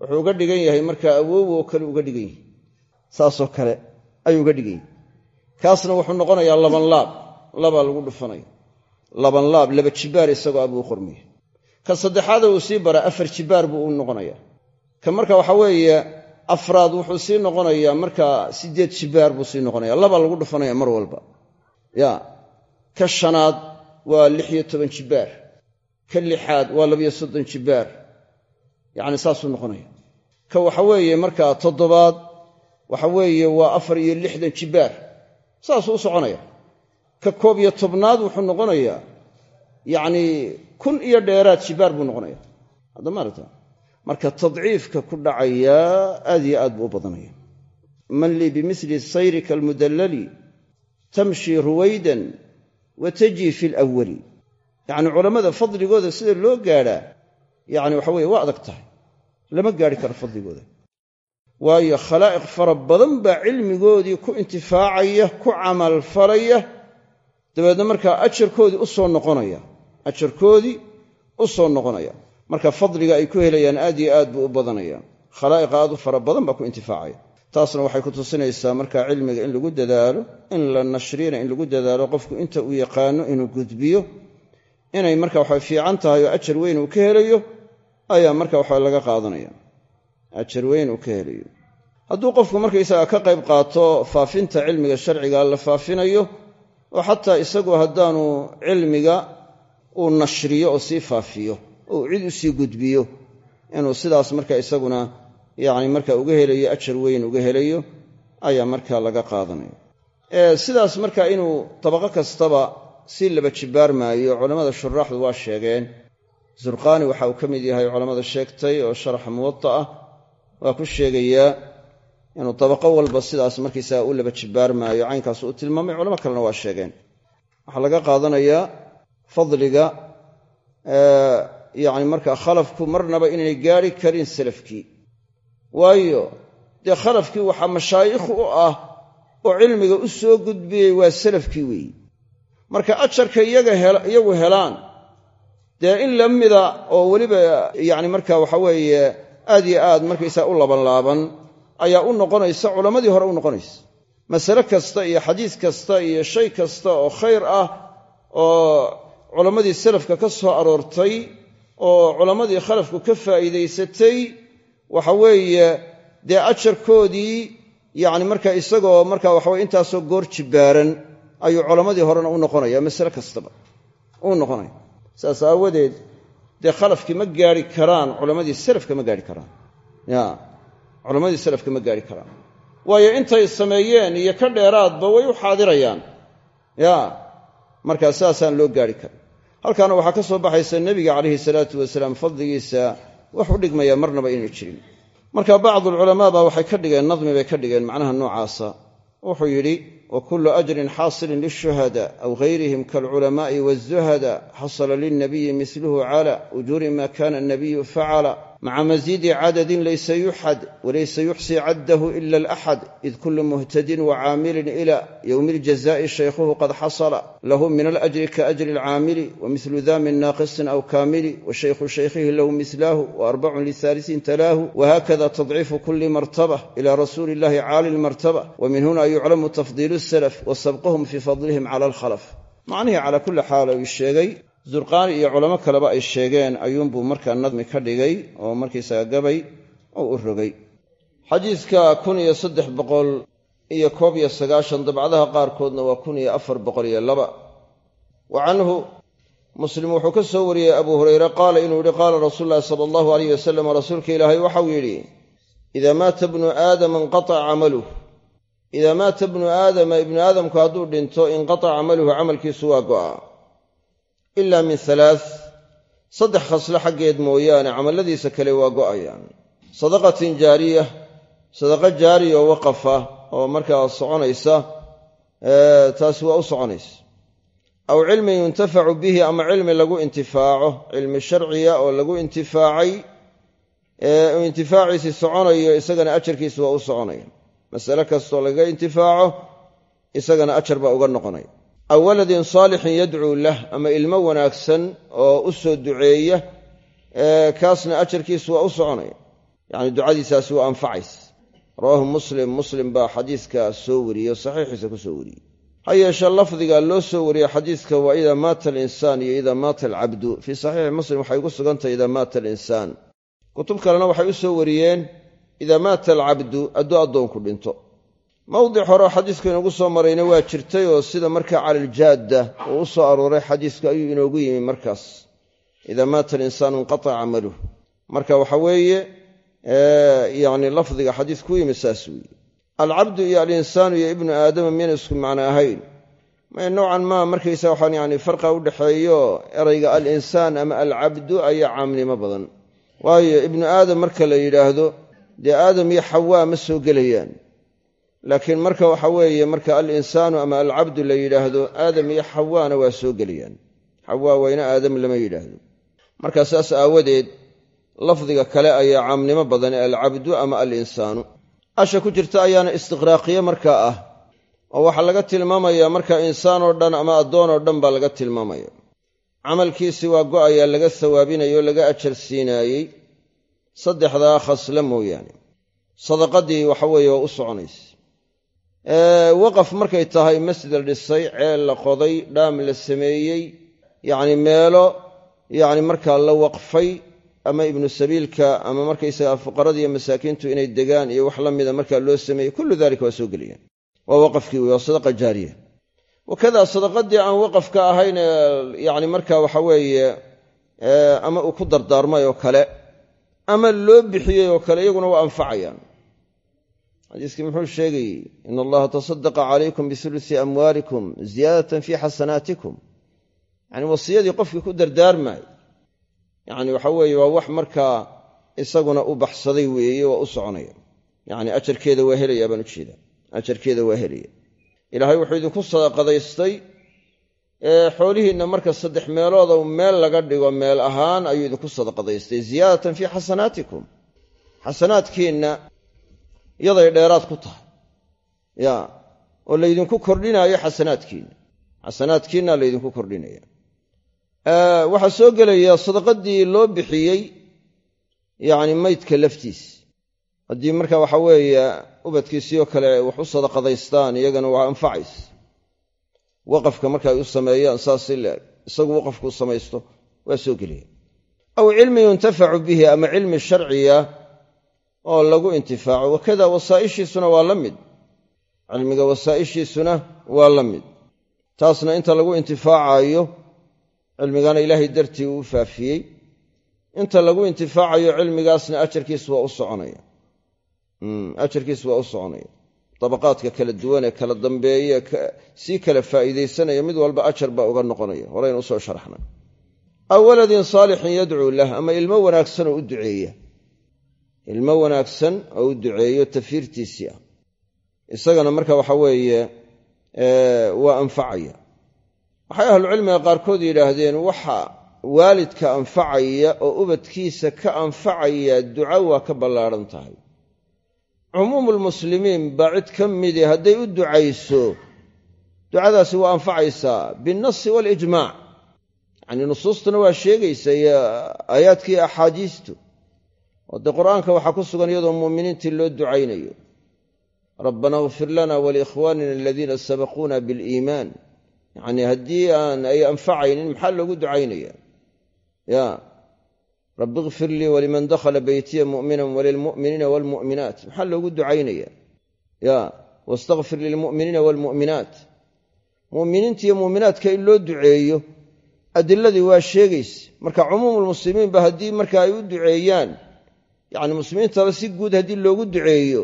Speaker 1: wuxuu uga dhigan yahay markaa awoow oo kale uga dhigan yahay. Saasoo kale ayuu uga dhigan yahay. Kaasna wuxuu noqonayaa labanlaab labaa lagu dhufanaya labanlaab laba jibaar isagoo abuu qormaya ka saddexaada uu sii bara afar jibaar buu u noqonayaa ka marka waxa weeye afraad wuxuu sii noqonayaa markaa siddeed jibaar buu sii noqonaya. Labaa lagu dhufanaya mar walba. Ya ka shanaad waa lix iyo toban jibaar. Ka lixaad waa labiyo soddon jibaar. Yacni saasuu noqonaya. Ka waxa weeye markaa toddobaad waxa weeye waa afar iyo lixdan jibaar. Saasuu u soconaya ka koob iyo tobnaad wuxuu noqonayaa yacnii kun iyo dheeraad jibaar buu noqonaya. Hadda maarata marka tadciifka ku dhacayaa aad iyo aad buu u badanaya. Man lii bimili sayri kalmudallali tamshii ruwaydan wa tajii fi lawali yacni culammada fadligooda sida loo gaadhaa yacni waxa weye waa adag tahay. Lama gaadhi karo fadligooda. Waayo khalaa'iq fara badan baa cilmigoodii ku intifaacaya ku camalfalaya dabeedna markaa ajarkoodii u soo noqonaya ajarkoodii u soo noqonaya marka fadliga ay ku helayaan aad iyo aad buu u badanaya. Khalaa'iq aad u fara badan baa ku intifaacaya. Taasna waxay ku tusinaysaa marka cilmiga in lagu dadaalo in la nashriyana in lagu dadaalo qofku inta uu yaqaano inuu gudbiyo inay marka waxa fiican tahay oo ajar weyn uu ka helayo ayaa marka waxa laga qaadanaya. Ajar weyn uu ka helayo. Hadduu qofku markaysaga ka qayb qaato faafinta cilmiga sharciga la faafinayo oo xataa isagu haddaanu cilmiga uu nashriyo oo sii faafiyo oo cid u sii gudbiyo inuu sidaas marka isaguna yacni marka uga helayo ajar weyn uga helayo ayaa marka laga qaadanaya sidaas marka inuu dabaqo kastaba si laba jibaarmaayo culammada shuraaxdu waa sheegeen. Zurqaani waxa uu ka mid yahay culammada sheegtay oo sharaxa muwata ah waa ku sheegayaa inuu dabaqo walba sidaas markiisaga u laba jibaarmaayo caynkaas u tilmaamay culamo kalena waa sheegeen. Waxaa laga qaadanayaa fadliga yacni marka khalafku marnaba inaynay gaari karin salafkii. Waayo dee khalafkii waxaa mashaayikh u ah oo cilmiga u soo gudbiyey waa salafkii weeyi marka ajarka iyagu helaan dee in la mida oo weliba yacni marka waxa weeye aad yo aad markaysaa u labanlaaban ayaa u noqonaysa culammadii hore u noqonaysa. Masale kasta iyo xadiis kasta iyo shay kasta oo khayr ah oo culammadii salafka ka soo aroortay oo culammadii khalafku ka faa'iidaysatay waxa weeye dee ajarkoodii yacni marka isagoo marka waxaweye intaasoo goor jibbaaran ayuu culammadii horena u noqonaya masale kastaba u noqonaya. Saas aawadeed dee khalafkii ma gaari karaan culammadii salafka ma gaari karaan. Ya culammadii salafka ma gaari karaan. Waayo intay sameeyeen iyo ka dheeraadba way u xaadirayaan. Ya markaa saasaan loo gaari karin. Halkaana waxaa ka soo baxaysa nebiga calayhi salaatu wasalaam fadligiisa wax dhigmaya marnaba inay jirin. Marka bacdualculamaa baa waxay ka dhigeen nadmi bay ka dhigeen macnaha noocaasa. Wuxuu yidhi wa kullu ajrin xaasilin lishuhada aw gayrihim kaalculamaa'i waazuhada xasala lilnabiyi misluhu cala ujuuri ma kana anabiyu facala maca masiidi cadadin laysa yuxad walaysa yuxsii caddahu ila alaxad id kullu muhtadin wacaamilin ila yowmi aljazaai shaykhuhu qad xasala lahu min alajri kaajri alcaamili wamilu da min naaqisin aw kaamili washaykhu shaykhihi lahu mislaahu waarbacun lihaalisin talaahu wahakada tadciifu kuli martaba ila rasuuli illahi caali lmartaba wamin huna yuclamu tafdiilu salaf wa sabquhum fii fadlihim cala alkhalaf macnihii calaa kulli xaal uu sheegay zurqaani iyo culamo kaleba ay sheegeen ayuunbuu markaa nadmi ka dhigay oo markaysaga gabay oo u rogay. Xadiidka kun iyo saddex boqol iyo koob iyo sagaashan dabcadaha qaarkoodna waa kun iyo afar boqol iyo laba. Wa canhu muslim wuxuu ka soo wariyey abuu hureyre qaala inuu yihi qaala rasuulu llahi sala allahu alayh wasalam rasuulka ilaahay waxau yidhi idaa maata bnu aadama inqataca camaluh idaa maata bnu aadama ibnu aadamku hadduu dhinto inqataca camaluhu camalkiisu waa go'a ila min halaa saddex khaslo xaggeed mooyaane camalladiisa kale waa go'ayaan. Sadaqatin jaariya sadaqa jaariya oo waqafa oo markaa soconaysa taasi waa u soconaysa. Aw cilmin yuntafacu bihi ama cilmi lagu intifaaco cilmi sharciya oo lagu intifaacay uu intifaaciisii soconayo isagana ajarkiisa waa u soconaya. Masale kastoo lagaga intifaaco isagana ajar baa uga noqonaya aw waladin saalixin yadcuu lah ama ilmo wanaagsan oo u soo duceeya kaasna ajarkiisu waa u soconaya. Yacni ducadiisaasi waa anfacaysa rawaahu muslim. Muslim baa xadiiska soo wariyey oo saxiixiisa ku soo wariyey. Ha yeeshee lafdiga loo soo wariyey xadiiska waa idaa maata alinsaan iyo idaa maata alcabdu fii saxiixi muslim waxay ku sugantahay idaa maata alinsaan kutub kalena waxay u soo wariyeen idaa maata alcabdu hadduu addoonku dhinto mawdic horeo xadiisku inoogu soo marayna waa jirtay oo sida markaa calaljaadda uu u soo arooray xadiisku ayuu inoogu yimi markaas. Idaa maata alinsaanu inqataca camaluh marka waxa weeye yacni lafdiga xadiisku yimi saas weeye. Alcabdu iyo alinsaanu iyo ibnu aadama miyayna isku macno ahayn? May nowcan maa markaysa waxaan yani farqa u dhexeeyo erayga alinsaan ama alcabdu ayaa caamnimo badan. Waayo ibnu aadam marka la yidhaahdo dee aadam iyo xawaa ma soo gelayaan laakiin marka waxa weeye marka alinsaanu ama alcabdu la yidhaahdo aadam iyo xawaana waa soo gelayaan xawaa wayna aadam lama yidhaahdo. Marka saas aawadeed lafdiga kale ayaa caamnimo badan ee alcabdu ama alinsaanu. Asha ku jirta ayaana istiqraaqiye markaa ah oo waxaa laga tilmaamayaa marka insaan oo dhan ama addoon oo dhan baa laga tilmaamaya. Camalkiisii waa go'ayaa laga sawaabinayo laga ajar siinaayey saddexdaa khasle mooyaane. Sadaqadii waxa weeye waa u soconaysa waqaf markay tahay masjid la dhisay ceel la qoday dhaam la sameeyey yacni meelo yacni markaa la waqfay ama ibnu sabiilka ama markaysaga fuqarada iyo masaakiintu inay degaan iyo wax la mida markaa loo sameeyey kullu dalika waa soo gelayaan waa waqafkii wey waa sadaqa jaariya. Wakada sadaqadii aan waqafka ahayn ee yacni marka waxa weeye ama uu ku dardaarmay oo kale ama loo bixiyey oo kale iyaguna waa anfacayaan xadiiskii muxuu sheegayey in allaha tasadaqa calaykum bisulusi amwaalikum ziyaadatan fii xasanaatikum. Yani wasiyadii qofkii ku dardaarmaay yani waxa weeye waa wax markaa isaguna u baxsaday weeye waa u soconaya. Yani ajarkeeda waa helaya baan ujeeda ajarkeeda waa helaya. Ilaahay wuxuu idinku sadaqadaystay xoolihiinna marka saddex meelooda meel laga dhigo meel ahaan ayuu idinku sadaqadaystay ziyaadatan fii xasanaatikum. Xasanaadkiinna yaday dheeraad ku tahay. Ya oo laydinku kordhinaayo xasanaadkiinna. Xasanaadkiinna laydinku kordhinaya. Waxaa soo gelaya sadaqadii loo bixiyey yacni maydka laftiis. Haddii marka waxa weeye ubadkiisii oo kale wax u sadaqadaystaan iyagana waa anfacays. Waqafka marka ay u sameeyaan saas ilaeg isagu waqafkuu samaysto waa soo gelaya. Aw cilmi yuntafacu bihi ama cilmi sharciya oo lagu intifaaco. Wakada wasaa'ishiisuna waa la mid. Cilmiga wasaa'ishiisuna waa la mid. Taasna inta lagu intifaacayo cilmigana ilaahay dartii uu faafiyey. Inta lagu intifaacayo cilmigaasna ajarkiis waa u soconaya. Ajarkiis waa u soconaya. Dabaqaadka kala duwan ee kala dambeeye sii kala faa'iidaysanaya mid walba ajar baa uga noqonaya. Horeynu u soo sharaxnay aw waladin saalixin yadcuu lah ama ilmo wanaagsan oo u duceeya ilmo wanaagsan oo u duceeyo tafiirtiisii ah. Isagana marka waxa weeye waa anfacaya. Waxay ahlucilmiga qaarkood yidhaahdeen waxa waalidka anfacaya oo ubadkiisa ka anfacaya duco waa ka ballaadhan tahay. Cumuumulmuslimiin baa cid ka midi hadday u ducayso ducadaasi waa anfacaysaa binnasi waalijmaac yacnii nusuustuna waa sheegaysa iyo aayaadkii axaadiistu oo dee qur'aanka waxaa ku sugan iyadoo muuminiintii loo ducaynayo. Rabbana ikfir lana waliikhwaanina aladiina sabaquuna biliimaan. Yacnii haddii aan ay anfacaynin maxaa loogu ducaynaya ya rabbi ikfir lii waliman dakhala beytiya mu'minan walilmu'miniina waalmu'minaat maxaa loogu ducaynaya ya wastakfir lilmu'miniina waalmu'minaat mu'miniinta iyo mu'minaadka in loo duceeyo adiladii waa sheegaysa marka cumuumulmuslimiinba haddii marka ay u duceeyaan yacni muslimiintaba si guud haddii loogu duceeyo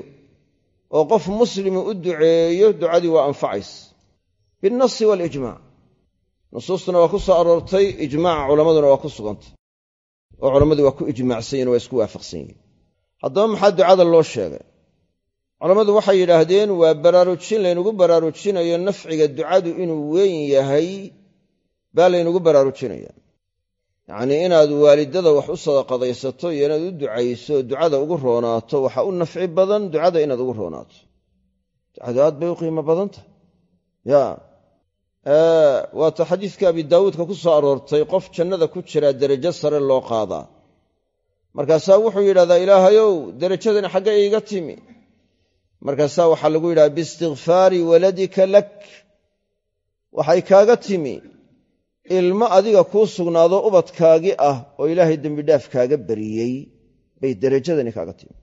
Speaker 1: oo qof muslimi u duceeyo ducadii waa anfacaysa binnasi waalijmac nusuustuna waa ku soo aroortay ijmaaca culammaduna waa ku sugantay. Oo culammadii waa ku ijmaacsan yihiin waa isku waafaqsan yihiin haddaba maxaa ducada loo sheegay? Culammadu waxay yidhaahdeen waa baraarujin laynugu baraarujinayo nafciga ducadu inuu weyn yahay baa laynugu baraarujinaya yacnii inaad waalidada wax u sadaqadaysato iyo inaad u ducayso ducada ugu roonaato waxa u nafci badan ducada inaad ugu roonaato. Ducadu aad bay u qiimo badan tahay. Ya waata xadiiska abi daawuudka ku soo aroortay qof jannada ku jiraa derajo sare loo qaadaa markaasaa wuxuu yidhahdaa ilaahayow derajadani xagga iiga timi. Markaasaa waxaa lagu yidhaha biistikfaari waladika lak. Waxay kaaga timi ilmo adiga kuu sugnaado ubadkaagii ah oo ilaahay dembidhaaf kaaga bariyey bay derajadani kaaga timi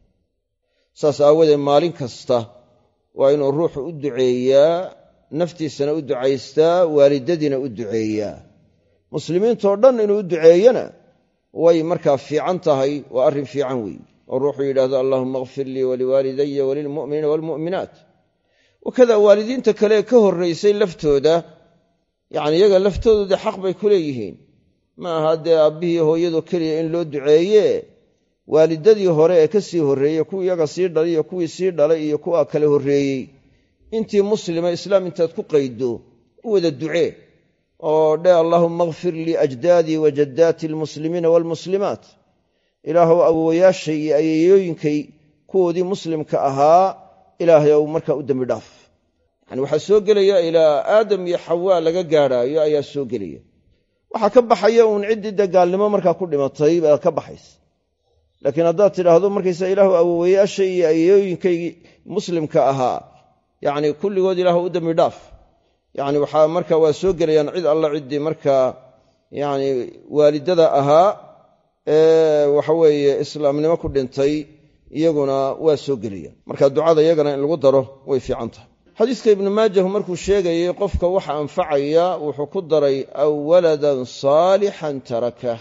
Speaker 1: saas aawadeed maalin kasta waa inuu ruuxu u duceeyaa naftiisana u ducaystaa waalidadiina u duceeyaa. Muslimiintoo dhan inuu u duceeyana way markaa fiican tahay waa arrin fiican weeye oo ruuxuu yidhahdo allahuma akfir lii waliwaalidaya walilmu'miniina waalmu'minaat wakada waalidiinta kale ee ka horraysay laftooda yacni iyaga laftoodu dee xaq bay ku leeyihiin. Ma aha dee aabbihii hooyadoo keliya in loo duceeye waalidadii hore ee ka sii horreeyey kuwii iyaga sii dhalay iyo kuwii sii dhalay iyo kuwa kale horreeyey. Intii muslima islaam intaad ku qaydo u wada ducee oo dhe allaahumma akfir lii ajdaadii wa jaddaati almuslimiina waalmuslimaat. Ilaahuw awowayaashay iyo ayeeyooyinkay kuwoodii muslimka ahaa ilaahay ow markaa u dembi dhaaf yani waxaa soo gelaya ilaa aadam iyo xawaa laga gaadhaayo ayaa soo gelaya. Waxaa ka baxaya uun ciddii gaalnimo markaa ku dhimatay baa ka baxaysa. Laakiin haddaad tidhaahdo markaysa ilaahu awowayaashay iyo ayeeyooyinkaygii muslimka ahaa yacni kulligood ilaahu u dembi dhaaf. Yacni waxaa marka waa soo gelayaan cid alla ciddii markaa yacni waalidada ahaa ee waxaweeye islaamnimo ku dhintay iyaguna waa soo gelayaan. Marka ducada iyagana in lagu daro way fiican tahay xadiiska ibnu maajahu markuu sheegayey qofka waxa anfacaya wuxuu ku daray aw waladan saalixan tarakah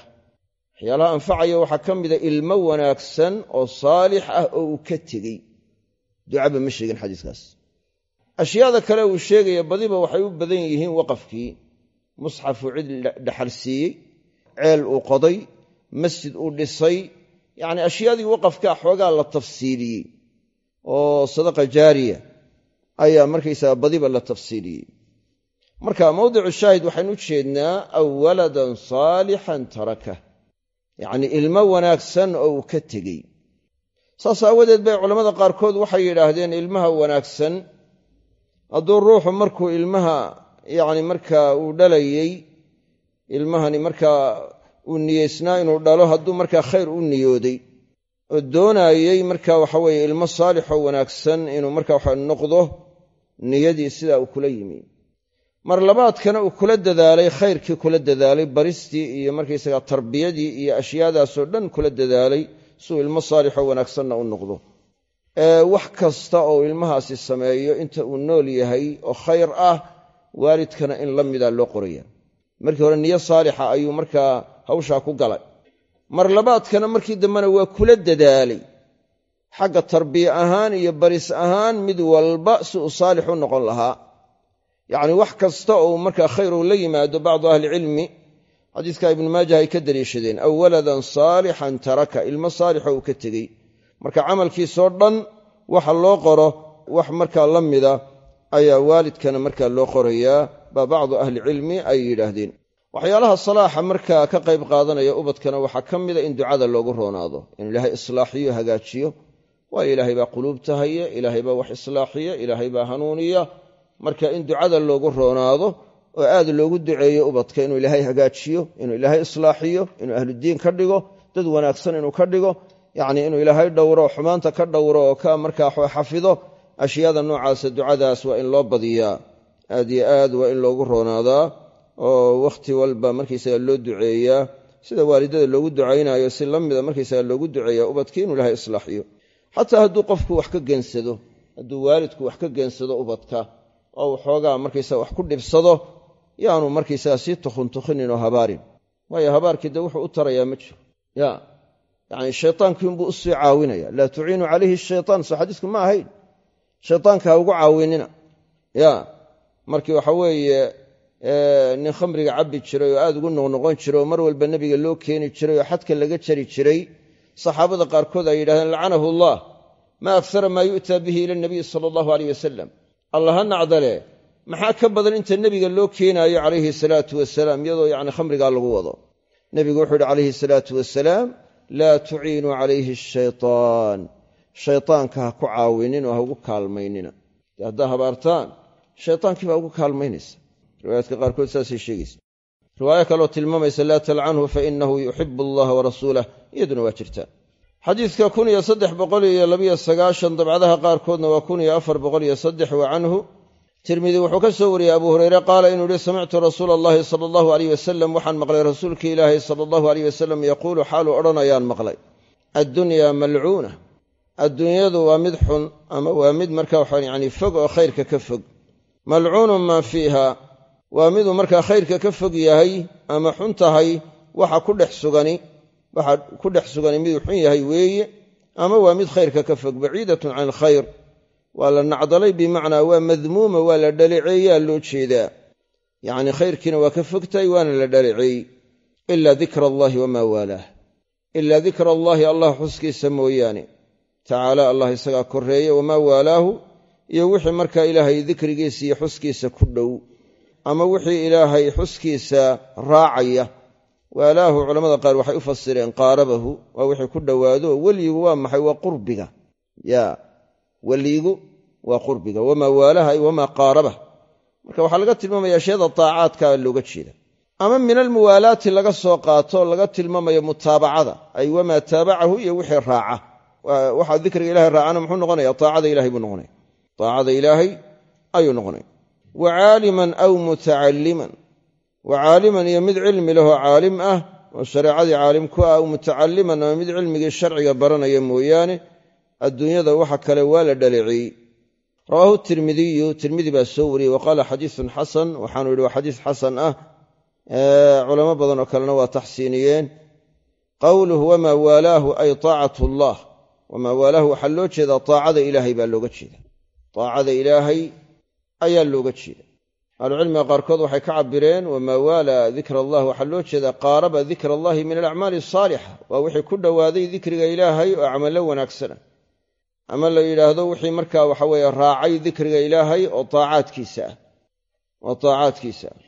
Speaker 1: waxyaalaha anfacaya waxaa ka mida ilmo wanaagsan oo saalix ah oo uu ka tegey. Ducaba ma sheegin xadiiskaas. Ashyaada kale uu sheegaya badiba waxay u badan yihiin waqafkii. Musxafuu cid dhaxal siiyey ceel uu qoday masjid uu dhisay. Yacni ashyaadii waqafkaa xoogaa la tafsiiliyey oo sadaqa jaariya ayaa markaysaga badiba la tafsiiliyey. Marka mawdicu shaahid waxaynu u jeednaa aw waladan saalixan tarakah yacnii ilmo wanaagsan oo uu ka tegey. Saas aawadeed bay culammada qaarkood waxay yidhaahdeen ilmaha wanaagsan. Hadduu ruuxu markuu ilmaha yacni markaa uu dhalayey ilmahani markaa uu niyeysnaa inuu dhalo hadduu markaa khayr u niyooday oo doonaayey marka waxaweeye ilmo saalixoo wanaagsan inuu marka waxa noqdo niyadii sidaa uu kula yimi. Mar labaadkana uu kula dadaalay khayrkii kula dadaalay baristii iyo markaysaga tarbiyadii iyo ashyaadaasoo dhan kula dadaalay siuu ilmo saalixoo wanaagsanna u noqdo. Wax kasta oo ilmahaasi sameeyo inta uu nool yahay oo khayr ah waalidkana in la mida loo qoraya markii hore niyo saalixa ayuu markaa hawshaa ku galay. Mar labaadkana markii dambena waa kula dadaalay xagga tarbiye ahaan iyo baris ahaan mid walba si uu saalix u noqon lahaa. Yacni wax kasta oo markaa khayr uu la yimaado bacdu ahlicilmi xadiiska ibnu maajah ay ka daliishadeen aw waladan saalixan taraka ilmo saalixo uu ka tegey. Marka camalkiisoo dhan waxa loo qoro wax markaa la mida ayaa waalidkana markaa loo qorayaa baa bacdu ahlicilmi ay yidhaahdeen. Waxyaalaha salaaxa markaa ka qayb qaadanaya ubadkana waxaa ka mida in ducada loogu roonaado inuu ilaahay islaaxiyo hagaajiyo waayo ilaahay baa quluubta haya ilaahay baa wax islaaxiya ilaahay baa hanuuniya. Marka in ducada loogu roonaado oo aad loogu duceeyo ubadka inuu ilaahay hagaajiyo inuu ilaahay islaaxiyo inuu ahludiin ka dhigo dad wanaagsan inuu ka dhigo yacnii inuu ilaahay dhowro xumaanta ka dhowro oo ka markaa xafido ashyaada noocaasa ducadaas waa in loo badiyaa. Aad yo aad waa in loogu roonaadaa oo wakhti walba markaysaga loo duceeyaa. Sida waalidada loogu ducaynayo si la mida markaysaga loogu duceeyaa ubadkii inuu ilaahay islaaxiyo xataa hadduu qofku wax ka geensado hadduu waalidku wax ka geensado ubadka oo waxoogaa markaysaga wax ku dhibsado yaanu markaysaga sii tukhuntukhinin oo habaarin. Waayo habaarkii dee wuxuu u tarayaa ma jiro. Ya yacni shaytaankiinbuu u caawinaya. Laa tuciinu calayhi shaytaan soo xadiisku ma ahayn. Shaytaanka ha ugu caawinina. Ya markii waxa weeye nin khamriga cabbi jiray oo aad ugu noqnoqon jiray oo mar walba nebiga loo keeni jiray oo xadka laga jari jiray saxaabada qaarkood ay yidhahdeen lacanahu allah ma aksara maa yu'taa bihi ila nabiyi sala allahu aleyh wasalam allah ha nacdale maxaa ka badan inta nebiga loo keenaayo calayhi salaatu wasalaam iyadoo yacni khamrigaa lagu wado? Nebigu wuxuu yidhi calayhi salaatu wasalaam laa tuciinuu calayhi ashaytaan shaytaanka ha ku caawinin oo ha ugu kaalmaynina. Haddaa habaartaan shaytaankii baa ugu kaalmaynaysa. Riwaayaadka qaarkood saasay sheegaysa riwaayo kaloo tilmaamaysa laa talcanhu fa inahu yuxibu allaha warasuulah iyaduna waa jirtaa. Xadiidka kun iyo saddex boqol iyo labiyo sagaashan dabcadaha qaarkoodna waa kun iyo afar boqol iyo saddex wa canhu. Tirmidi wuxuu ka soo wariyey abu hureyre qaala inuu yihi samictu rasuula allahi sala allahu aleyh wasalam waxaan maqlay rasuulkii ilaahi sala allahu aleyh wasalam yaquulu xaaluu odhanayaan maqlay. Addunyaa malcuuna adduunyadu waa mid xun ama waa mid marka waxaa yani fog oo khayrka ka fog. Malcuunun maa fiiha waa miduu markaa khayrka ka fog yahay ama xun tahay waxa ku dhex sugani waxa ku dhex sugani miduu xun yahay weeye ama waa mid khayrka ka fog baciidatun can alkhayr. Waa la nacdalay bimacnaa waa madmuuma waa la dhaleeceeyaa loo jeedaa. Yacni khayrkiina waa ka fogtahay waana la dhaleeceey ila dikra allahi wamaa waalaah. Ilaa dikra allaahi allah xuskiisa mooyaane. Tacaala allah isagaa korreeye wamaa waalaahu iyo wixii markaa ilaahay dikrigiisa iyo xuskiisa ku dhow ama wixii ilaahay xuskiisa raacaya. Waalaahu culamada qaar waxay u fasireen qaarabahu waa wixii ku dhowaado welyigu waa maxay? Waa qurbiga. Ya weliyigu waa qurbiga. Wamaa waalaha wamaa qaarabah marka waxaa laga tilmaamaya ashyaada taacaadkaa looga jeeda ama min almuwaalaati laga soo qaato laga tilmaamayo mutaabacada ay wamaa taabacahu iyo wixii raaca. Waxaa dikriga ilahay raacana muxuu noqonaya taacada ilahay buu noqonaya. Taacada ilaahay ayuu noqonaya wa caaliman aw mutacalliman. Wa caaliman iyo mid cilmi lahoo caalim ah oo shareecadii caalim ku ah aw mutacalliman ama mid cilmigii sharciga baranaya mooyaane adduunyada waxa kale waa la dhaleeceeyey rawaahu tirmidiyu tirmidi baa soo wariyey wa qaala xadiisun xasan waxaanu yidhi waa xadiis xasan ah. Culamo badan oo kalena waa taxsiiniyeen. Qowluhu wamaa waalaahu ay taacat allah. Wamaa waalaahu waxaa loo jeedaa taacada ayaa looga jeeda ahlucilmiga qaarkood waxay ka cabireen wamaa waalaa dikra allah waxaa loo jeedaa qaaraba dikra allahi min alacmaali asaalixa waa wixii ku dhowaaday dikriga ilaahay oo camallo wanaagsana ama la yidhaahdo wixii markaa waxa weeye raacay dikriga ilaahay oo taacaadkiisa ah. Oo taacaadkiisa ah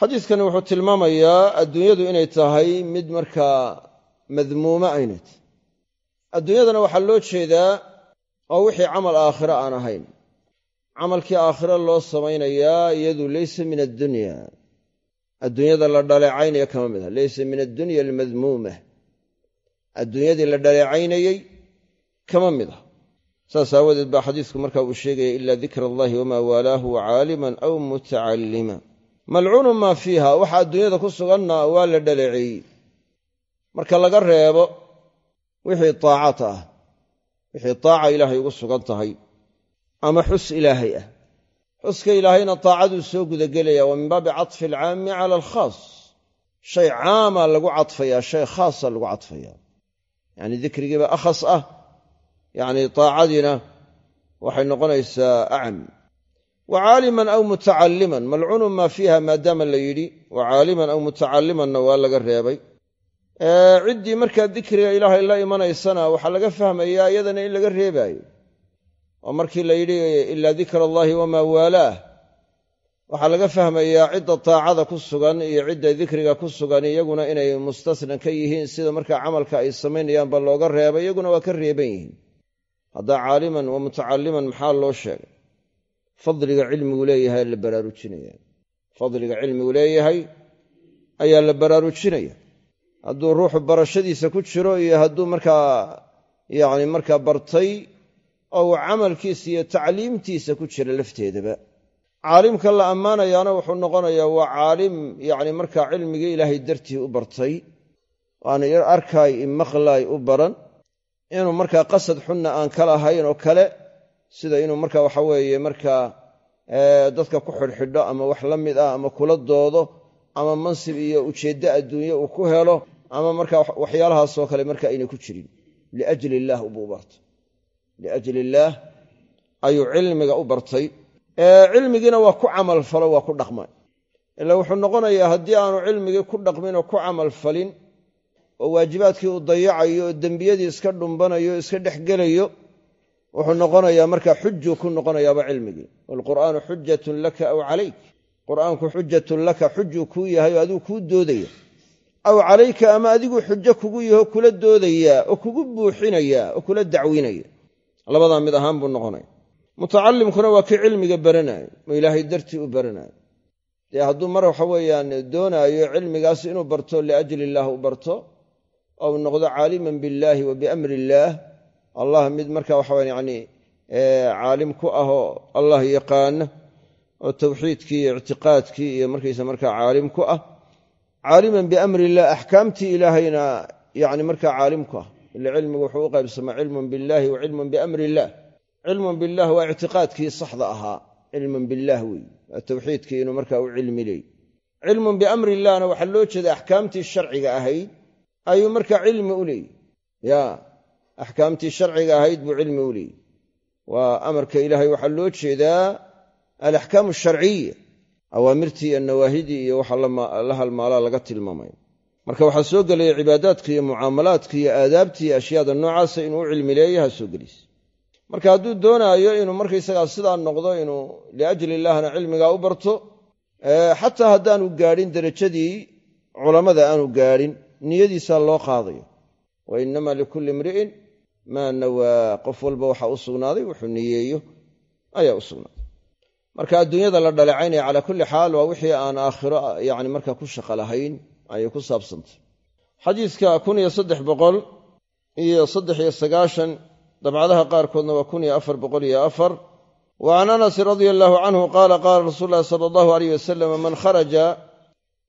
Speaker 1: xadiiskani wuxuu tilmaamayaa adduunyadu inay tahay mid markaa madmuuma aynay tahy adduunyadana waxaa loo jeedaa oo wixii camal aakhiro aan ahayn camalkii aakhiro loo samaynayaa iyadu leysa min addunya. Adduunyada la dhaleecaynaya kama mid ah. Leysa min addunya almadmuuma adduunyadii la dhaleecaynayey kama mid ah. Saas aawadeed baa xadiisku marka uu sheegaya ila dikra allahi wamaa waalaahu caaliman aw mutacallima. Malcuunu maa fiiha waxa adduunyada ku suganna waa la dhaleeceeyey marka laga reebo wixii taacat ah wixii taaca ilaahay ugu sugan tahay ama xus ilaahay ah. Xuska ilaahayna taacaduu soo gudagelaya waa min baabi catfi alcaami cala alkhaas. Shay caama lagu cadfayaa shay khaasa lagu cadfayaa yacni dikrigiiba akhas ah yacni taacadiina waxay noqonaysaa acam. Wa caaliman aw mutacalliman malcuunun maa fiiha maadaama la yidhi wa caaliman aw mutacallimanna waa laga reebay. Ciddii markaa dikriga ilaahay la imanaysana waxaa laga fahmayaa iyadana in laga reebaayo oo markii la yidhi ilaa dikra allaahi wamaa waalaah waxaa laga fahmayaa cidda taacada ku sugan iyo cidda dikriga ku sugan iyaguna inay mustasnan ka yihiin sida markaa camalka ay samaynayaan ba looga reebay iyaguna waa ka reeban yihiin. Haddaa caaliman wa mutacalliman maxaa loo sheegay? Fadliga cilmigu leeyahay la baraarujinaya fadliga cilmigu leeyahay ayaa la baraarujinaya. Hadduu ruuxu barashadiisa ku jiro iyo hadduu markaa yacni markaa bartay oo uu camalkiisa iyo tacliimtiisa ku jira lafteedaba. Caalimka la ammaanayaana wuxuu noqonayaa waa caalim yacni markaa cilmigii ilaahay dartii u bartay waana arkaay imaqlaay u baran. Inuu markaa qasad xunna aan ka lahayn oo kale sida inuu marka waxa weeye markaa dadka ku xidhxidho ama wax la mid ah ama kula doodo ama mansib iyo ujeeddo adduunye uu ku helo ama marka waxyaalahaasoo kale marka aynay ku jirin. Liajli illaah ubuu u bartay liajli illaah ayuu cilmiga u bartay cilmigiina waa ku camalfalo waa ku dhaqma ila wuxuu noqonayaa haddii aanu cilmigii ku dhaqmin oo ku camalfalin oo waajibaadkii uu dayacayo oo dembiyadii iska dhumbanayo o iska dhexgelayo wuxuu noqonayaa markaa xujuu ku noqonayaaba cilmigii waalqur'aanu xujatun laka aw calayk qur'aanku xujatun laka xujuu kuu yahay oo adigu kuu doodaya aw calayka ama adigu xujo kugu yaho kula doodayaa oo kugu buuxinayaa oo kula dacwinaya labadaa mid ahaan buu noqonaya mutacallimkuna waa kii cilmiga baranaayo oo ilaahay dartii u baranaayo dee hadduu mar waxa weeyaan doonaayo cilmigaas inuu barto liajli illaah u barto ou noqdo caaliman billaahi wa biamri illaah allah mid marka waxawan yani caalim ku ahoo allah yaqaana oo tawxiidkii iyo ictiqaadkii iyo markaysa markaa caalim ku ah caaliman biamri illah axkaamtii ilaahayna yani markaa caalim ku ah ila cilmigu wuxuu u qaybsamaa cilmun billahi wa cilmun biamri illah cilmun billah waa ictiqaadkii saxda ahaa. Cilmun billaah wey waa tawxiidkii inuu markaa u cilmi leey. Cilmun biamri illahna waxaa loo jeeda axkaamtii sharciga ahayd ayuu markaa cilmi u leeyey ya axkaamtii sharciga ahayd buu cilmi u leeyey waa amarka ilaahay waxaa loo jeedaa alaxkaamu asharciya awaamirtii iyo nawaahidii iyo waxa la laga tilmaamay marka waxaa soo gelaya cibaadaadka iyo mucaamalaadka iyo aadaabtii ashyaada noocaasa inuu u cilmi leeyaha soo gelis. Marka hadduu doonaayo inuu markaysagaa sidaa noqdo inuu liajli illahna cilmigaa u barto xataa haddaanu gaadhin derajadii culammada aanu gaadhin niyadiisaa loo qaadayo. Wa innama likulli imri'in maa nawaa. Qof walba waxaa u sugnaaday wuxuu niyeeyo ayaa u sugnaaday. Marka adduunyada la dhaleecaynaya calaa kulli xaal waa wixii aan aakhiro yani marka ku shaqo lahayn ayay ku saabsantay. Xadiidka kun iyo saddex boqol iyo saddex iyo sagaashan dabcadaha qaarkoodna waa kun iyo afar boqol iyo afar. Wa can anasin radia allaahu canhu qaala qaala rasuulu llahi sala allahu aleyh wasalam man kharaja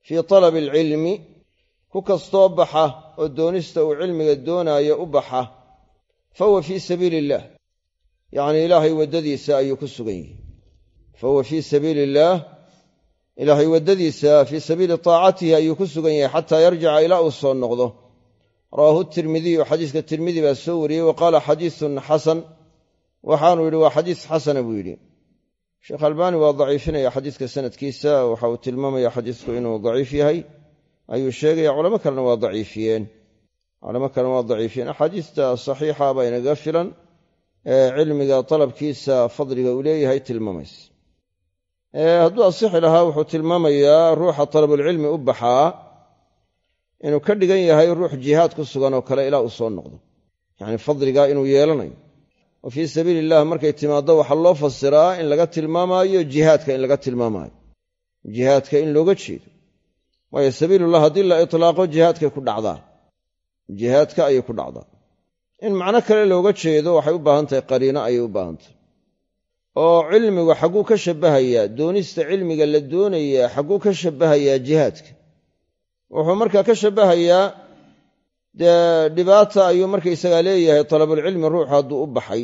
Speaker 1: fii talabi alcilmi ku kastoo baxa oo doonista uu cilmiga doonaayo u baxa fahuwa fii sabiili illaah yacnii ilaahay waddadiisa ayuu ku sugan yihi fahuwa fii sabiili illaah ilaahay waddadiisa fii sabiili taacatihi ayuu ku sugan yahay xataa yarjica ilaa uu soo noqdo. Rawaahu tirmidiyu xadiiska tirmidi baa soo wariyey wa qaala xadiisun xasan. Waxaanu yidhi waa xadiis xasana buu yidhi. Sheekh albaani waa daciifinaya xadiiska sanadkiisa waxa uu tilmaamaya xadiisku inuu daciif yahay. Ayuu sheegaya culamo kalena waa daciifiyeen. Culamo kalena waa daciifiyeen. Axaadiista saxiixa baa inaga filan ee cilmiga dalabkiisa fadliga uu leeyahay tilmaamaysa hadduu asixi lahaa wuxuu tilmaamayaa ruuxa talabulcilmi u baxaa inuu ka dhigan yahay ruux jihaad ku sugan oo kale ilaa uu soo noqdo. Yacni fadligaa inuu yeelanayo. Wa fii sabiili illah markay timaaddo waxaa loo fasiraa in laga tilmaamaayo jihaadka in laga tilmaamaayo. Jihaadka in looga jeedo. Waayo sabiilullah haddii la itlaaqo jihaadkay ku dhacdaa. Jihaadka ayay ku dhacdaa. In macno kale looga jeedo waxay u baahan tahay qariino ayay u baahan tahay oo cilmigu xagguu ka shabbahayaa doonista cilmiga la doonayaa xagguu ka shabbahayaa jihaadka. Wuxuu markaa ka shabbahayaa dee dhibaata ayuu markaysagaa leeyahay talabulcilmi ruuxu hadduu u baxay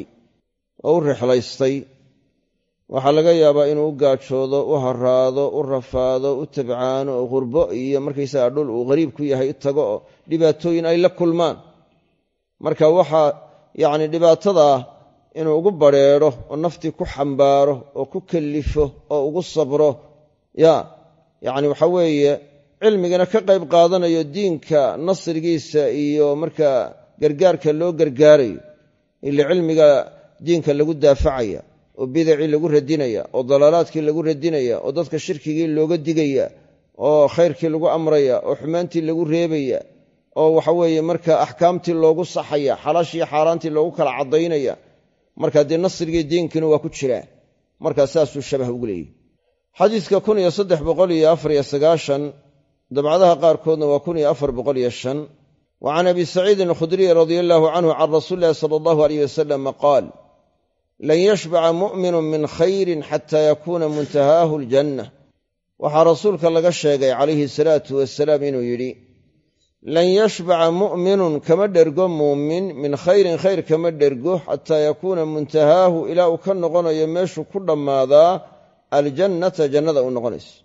Speaker 1: oo u rixlaystay. Waxaa laga yaabaa inuu u gaajoodo u haraado u rafaado u tabcaano oo qurbo iyo markaysagaa dhul uu qariib ku yahay tago oo dhibaatooyin ay la kulmaan. Marka waxaa yacni dhibaatadaa inuu ugu badrheedho oo naftii ku xambaaro oo ku kellifo oo ugu sabro. Ya yacni waxa weeye cilmigana ka qayb qaadanayo diinka nasrigiisa iyo markaa gargaarka loo gargaarayo. Ila cilmiga diinka lagu daafacaya oo bidacii lagu radinaya oo dalaalaadkii lagu radinaya oo dadka shirkigii looga digaya oo khayrkii lagu amraya oo xumaantii lagu reebaya oo waxaweeye marka axkaamtii loogu saxaya xalaashii xaaraantii loogu kala caddaynaya marka dee nasrigii diinkiina waa ku jiraa markaa saasuu shabah ugu leeyahy xadiidka kun iyo saddex boqol iyo afar iyo sagaashan dabcadaha qaarkoodna waa kun iyo afar boqol iyo shan. Wa can abi saciidin alkhudriy radia allaahu canhu can rasuuli illahi sala allahu aleyh wasalama qaal lan yashbaca mu'minun min khayrin xataa yakuuna muntahaahu aljanna waxaa rasuulka laga sheegay calayhi salaatu wasalaam inuu yidhi lan yashbaca mu'minun kama dhergo muumin min khayrin khayr kama dhergo xataa yakuuna muntahaahu ilaa uu ka noqonayo meeshuu ku dhammaadaa aljannata jannada u noqonayso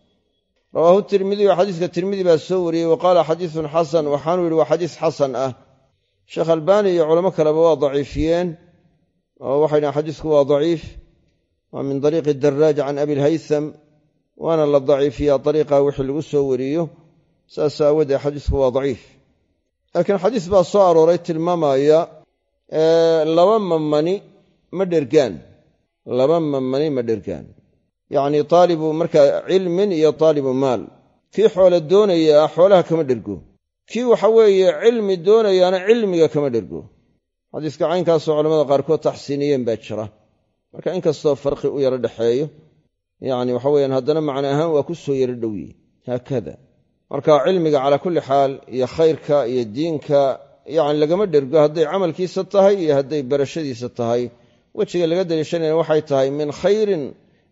Speaker 1: rawaahu tirmidiy xadiiska tirmidi baa soo wariyey wa qaala xadiisun xasan waxaanuu yidhi waa xadiis xasan ah. Sheekh albaani iyo culamo kaleba waa daciifiyeen oo waxay dhahen xadiisku waa daciif waa min dariiqi daraaj can abilhaytham waana la daciifiyaa dariiqa wixii lagu soo wariyo saas aawoodee xadiisku waa daciif. Laakiin xadiis baa soo arooray tilmaamaya laba mamani ma dhergaan. Laba mamani ma dhergaan. Yacnii taalibu markaa cilmin iyo taalibu maal. Kii xoole doonayaa xoolaha kama dhergo. Kii waxa weeye cilmi doonayaana cilmiga kama dhergo. Xadiiska caynkaasoo culamada qaarkood taxsiiniyeen baa jira. Marka inkastoo farqi u yaro dhexeeyo yacni waxa weyaan haddana macno ahaan waa ku soo yaro dhowye haakada marka cilmiga calaa kulli xaal iyo khayrka iyo diinka yacni lagama dhergo hadday camalkiisa tahay iyo hadday barashadiisa tahay wejiga laga daliishanayna waxay tahay min khayrin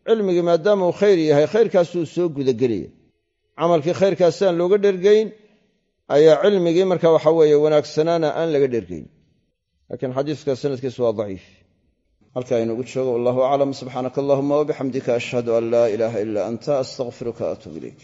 Speaker 1: cilmigii maadaama uu khayr yahay khayrkaasuu soo gudagelaya camalkii khayrkaasaan looga dhergayn ayaa cilmigii marka waxa weeye wanaagsanaana aan laga dhergayn. Laakiin xadiiska sanadkiisu waa daciif. Halkaa inugu joogo wallahu aclam subxaanaka allahuma wabixamdika ashhadu an laa ilaaha ilaa anta astaqfiruka atuub ilayk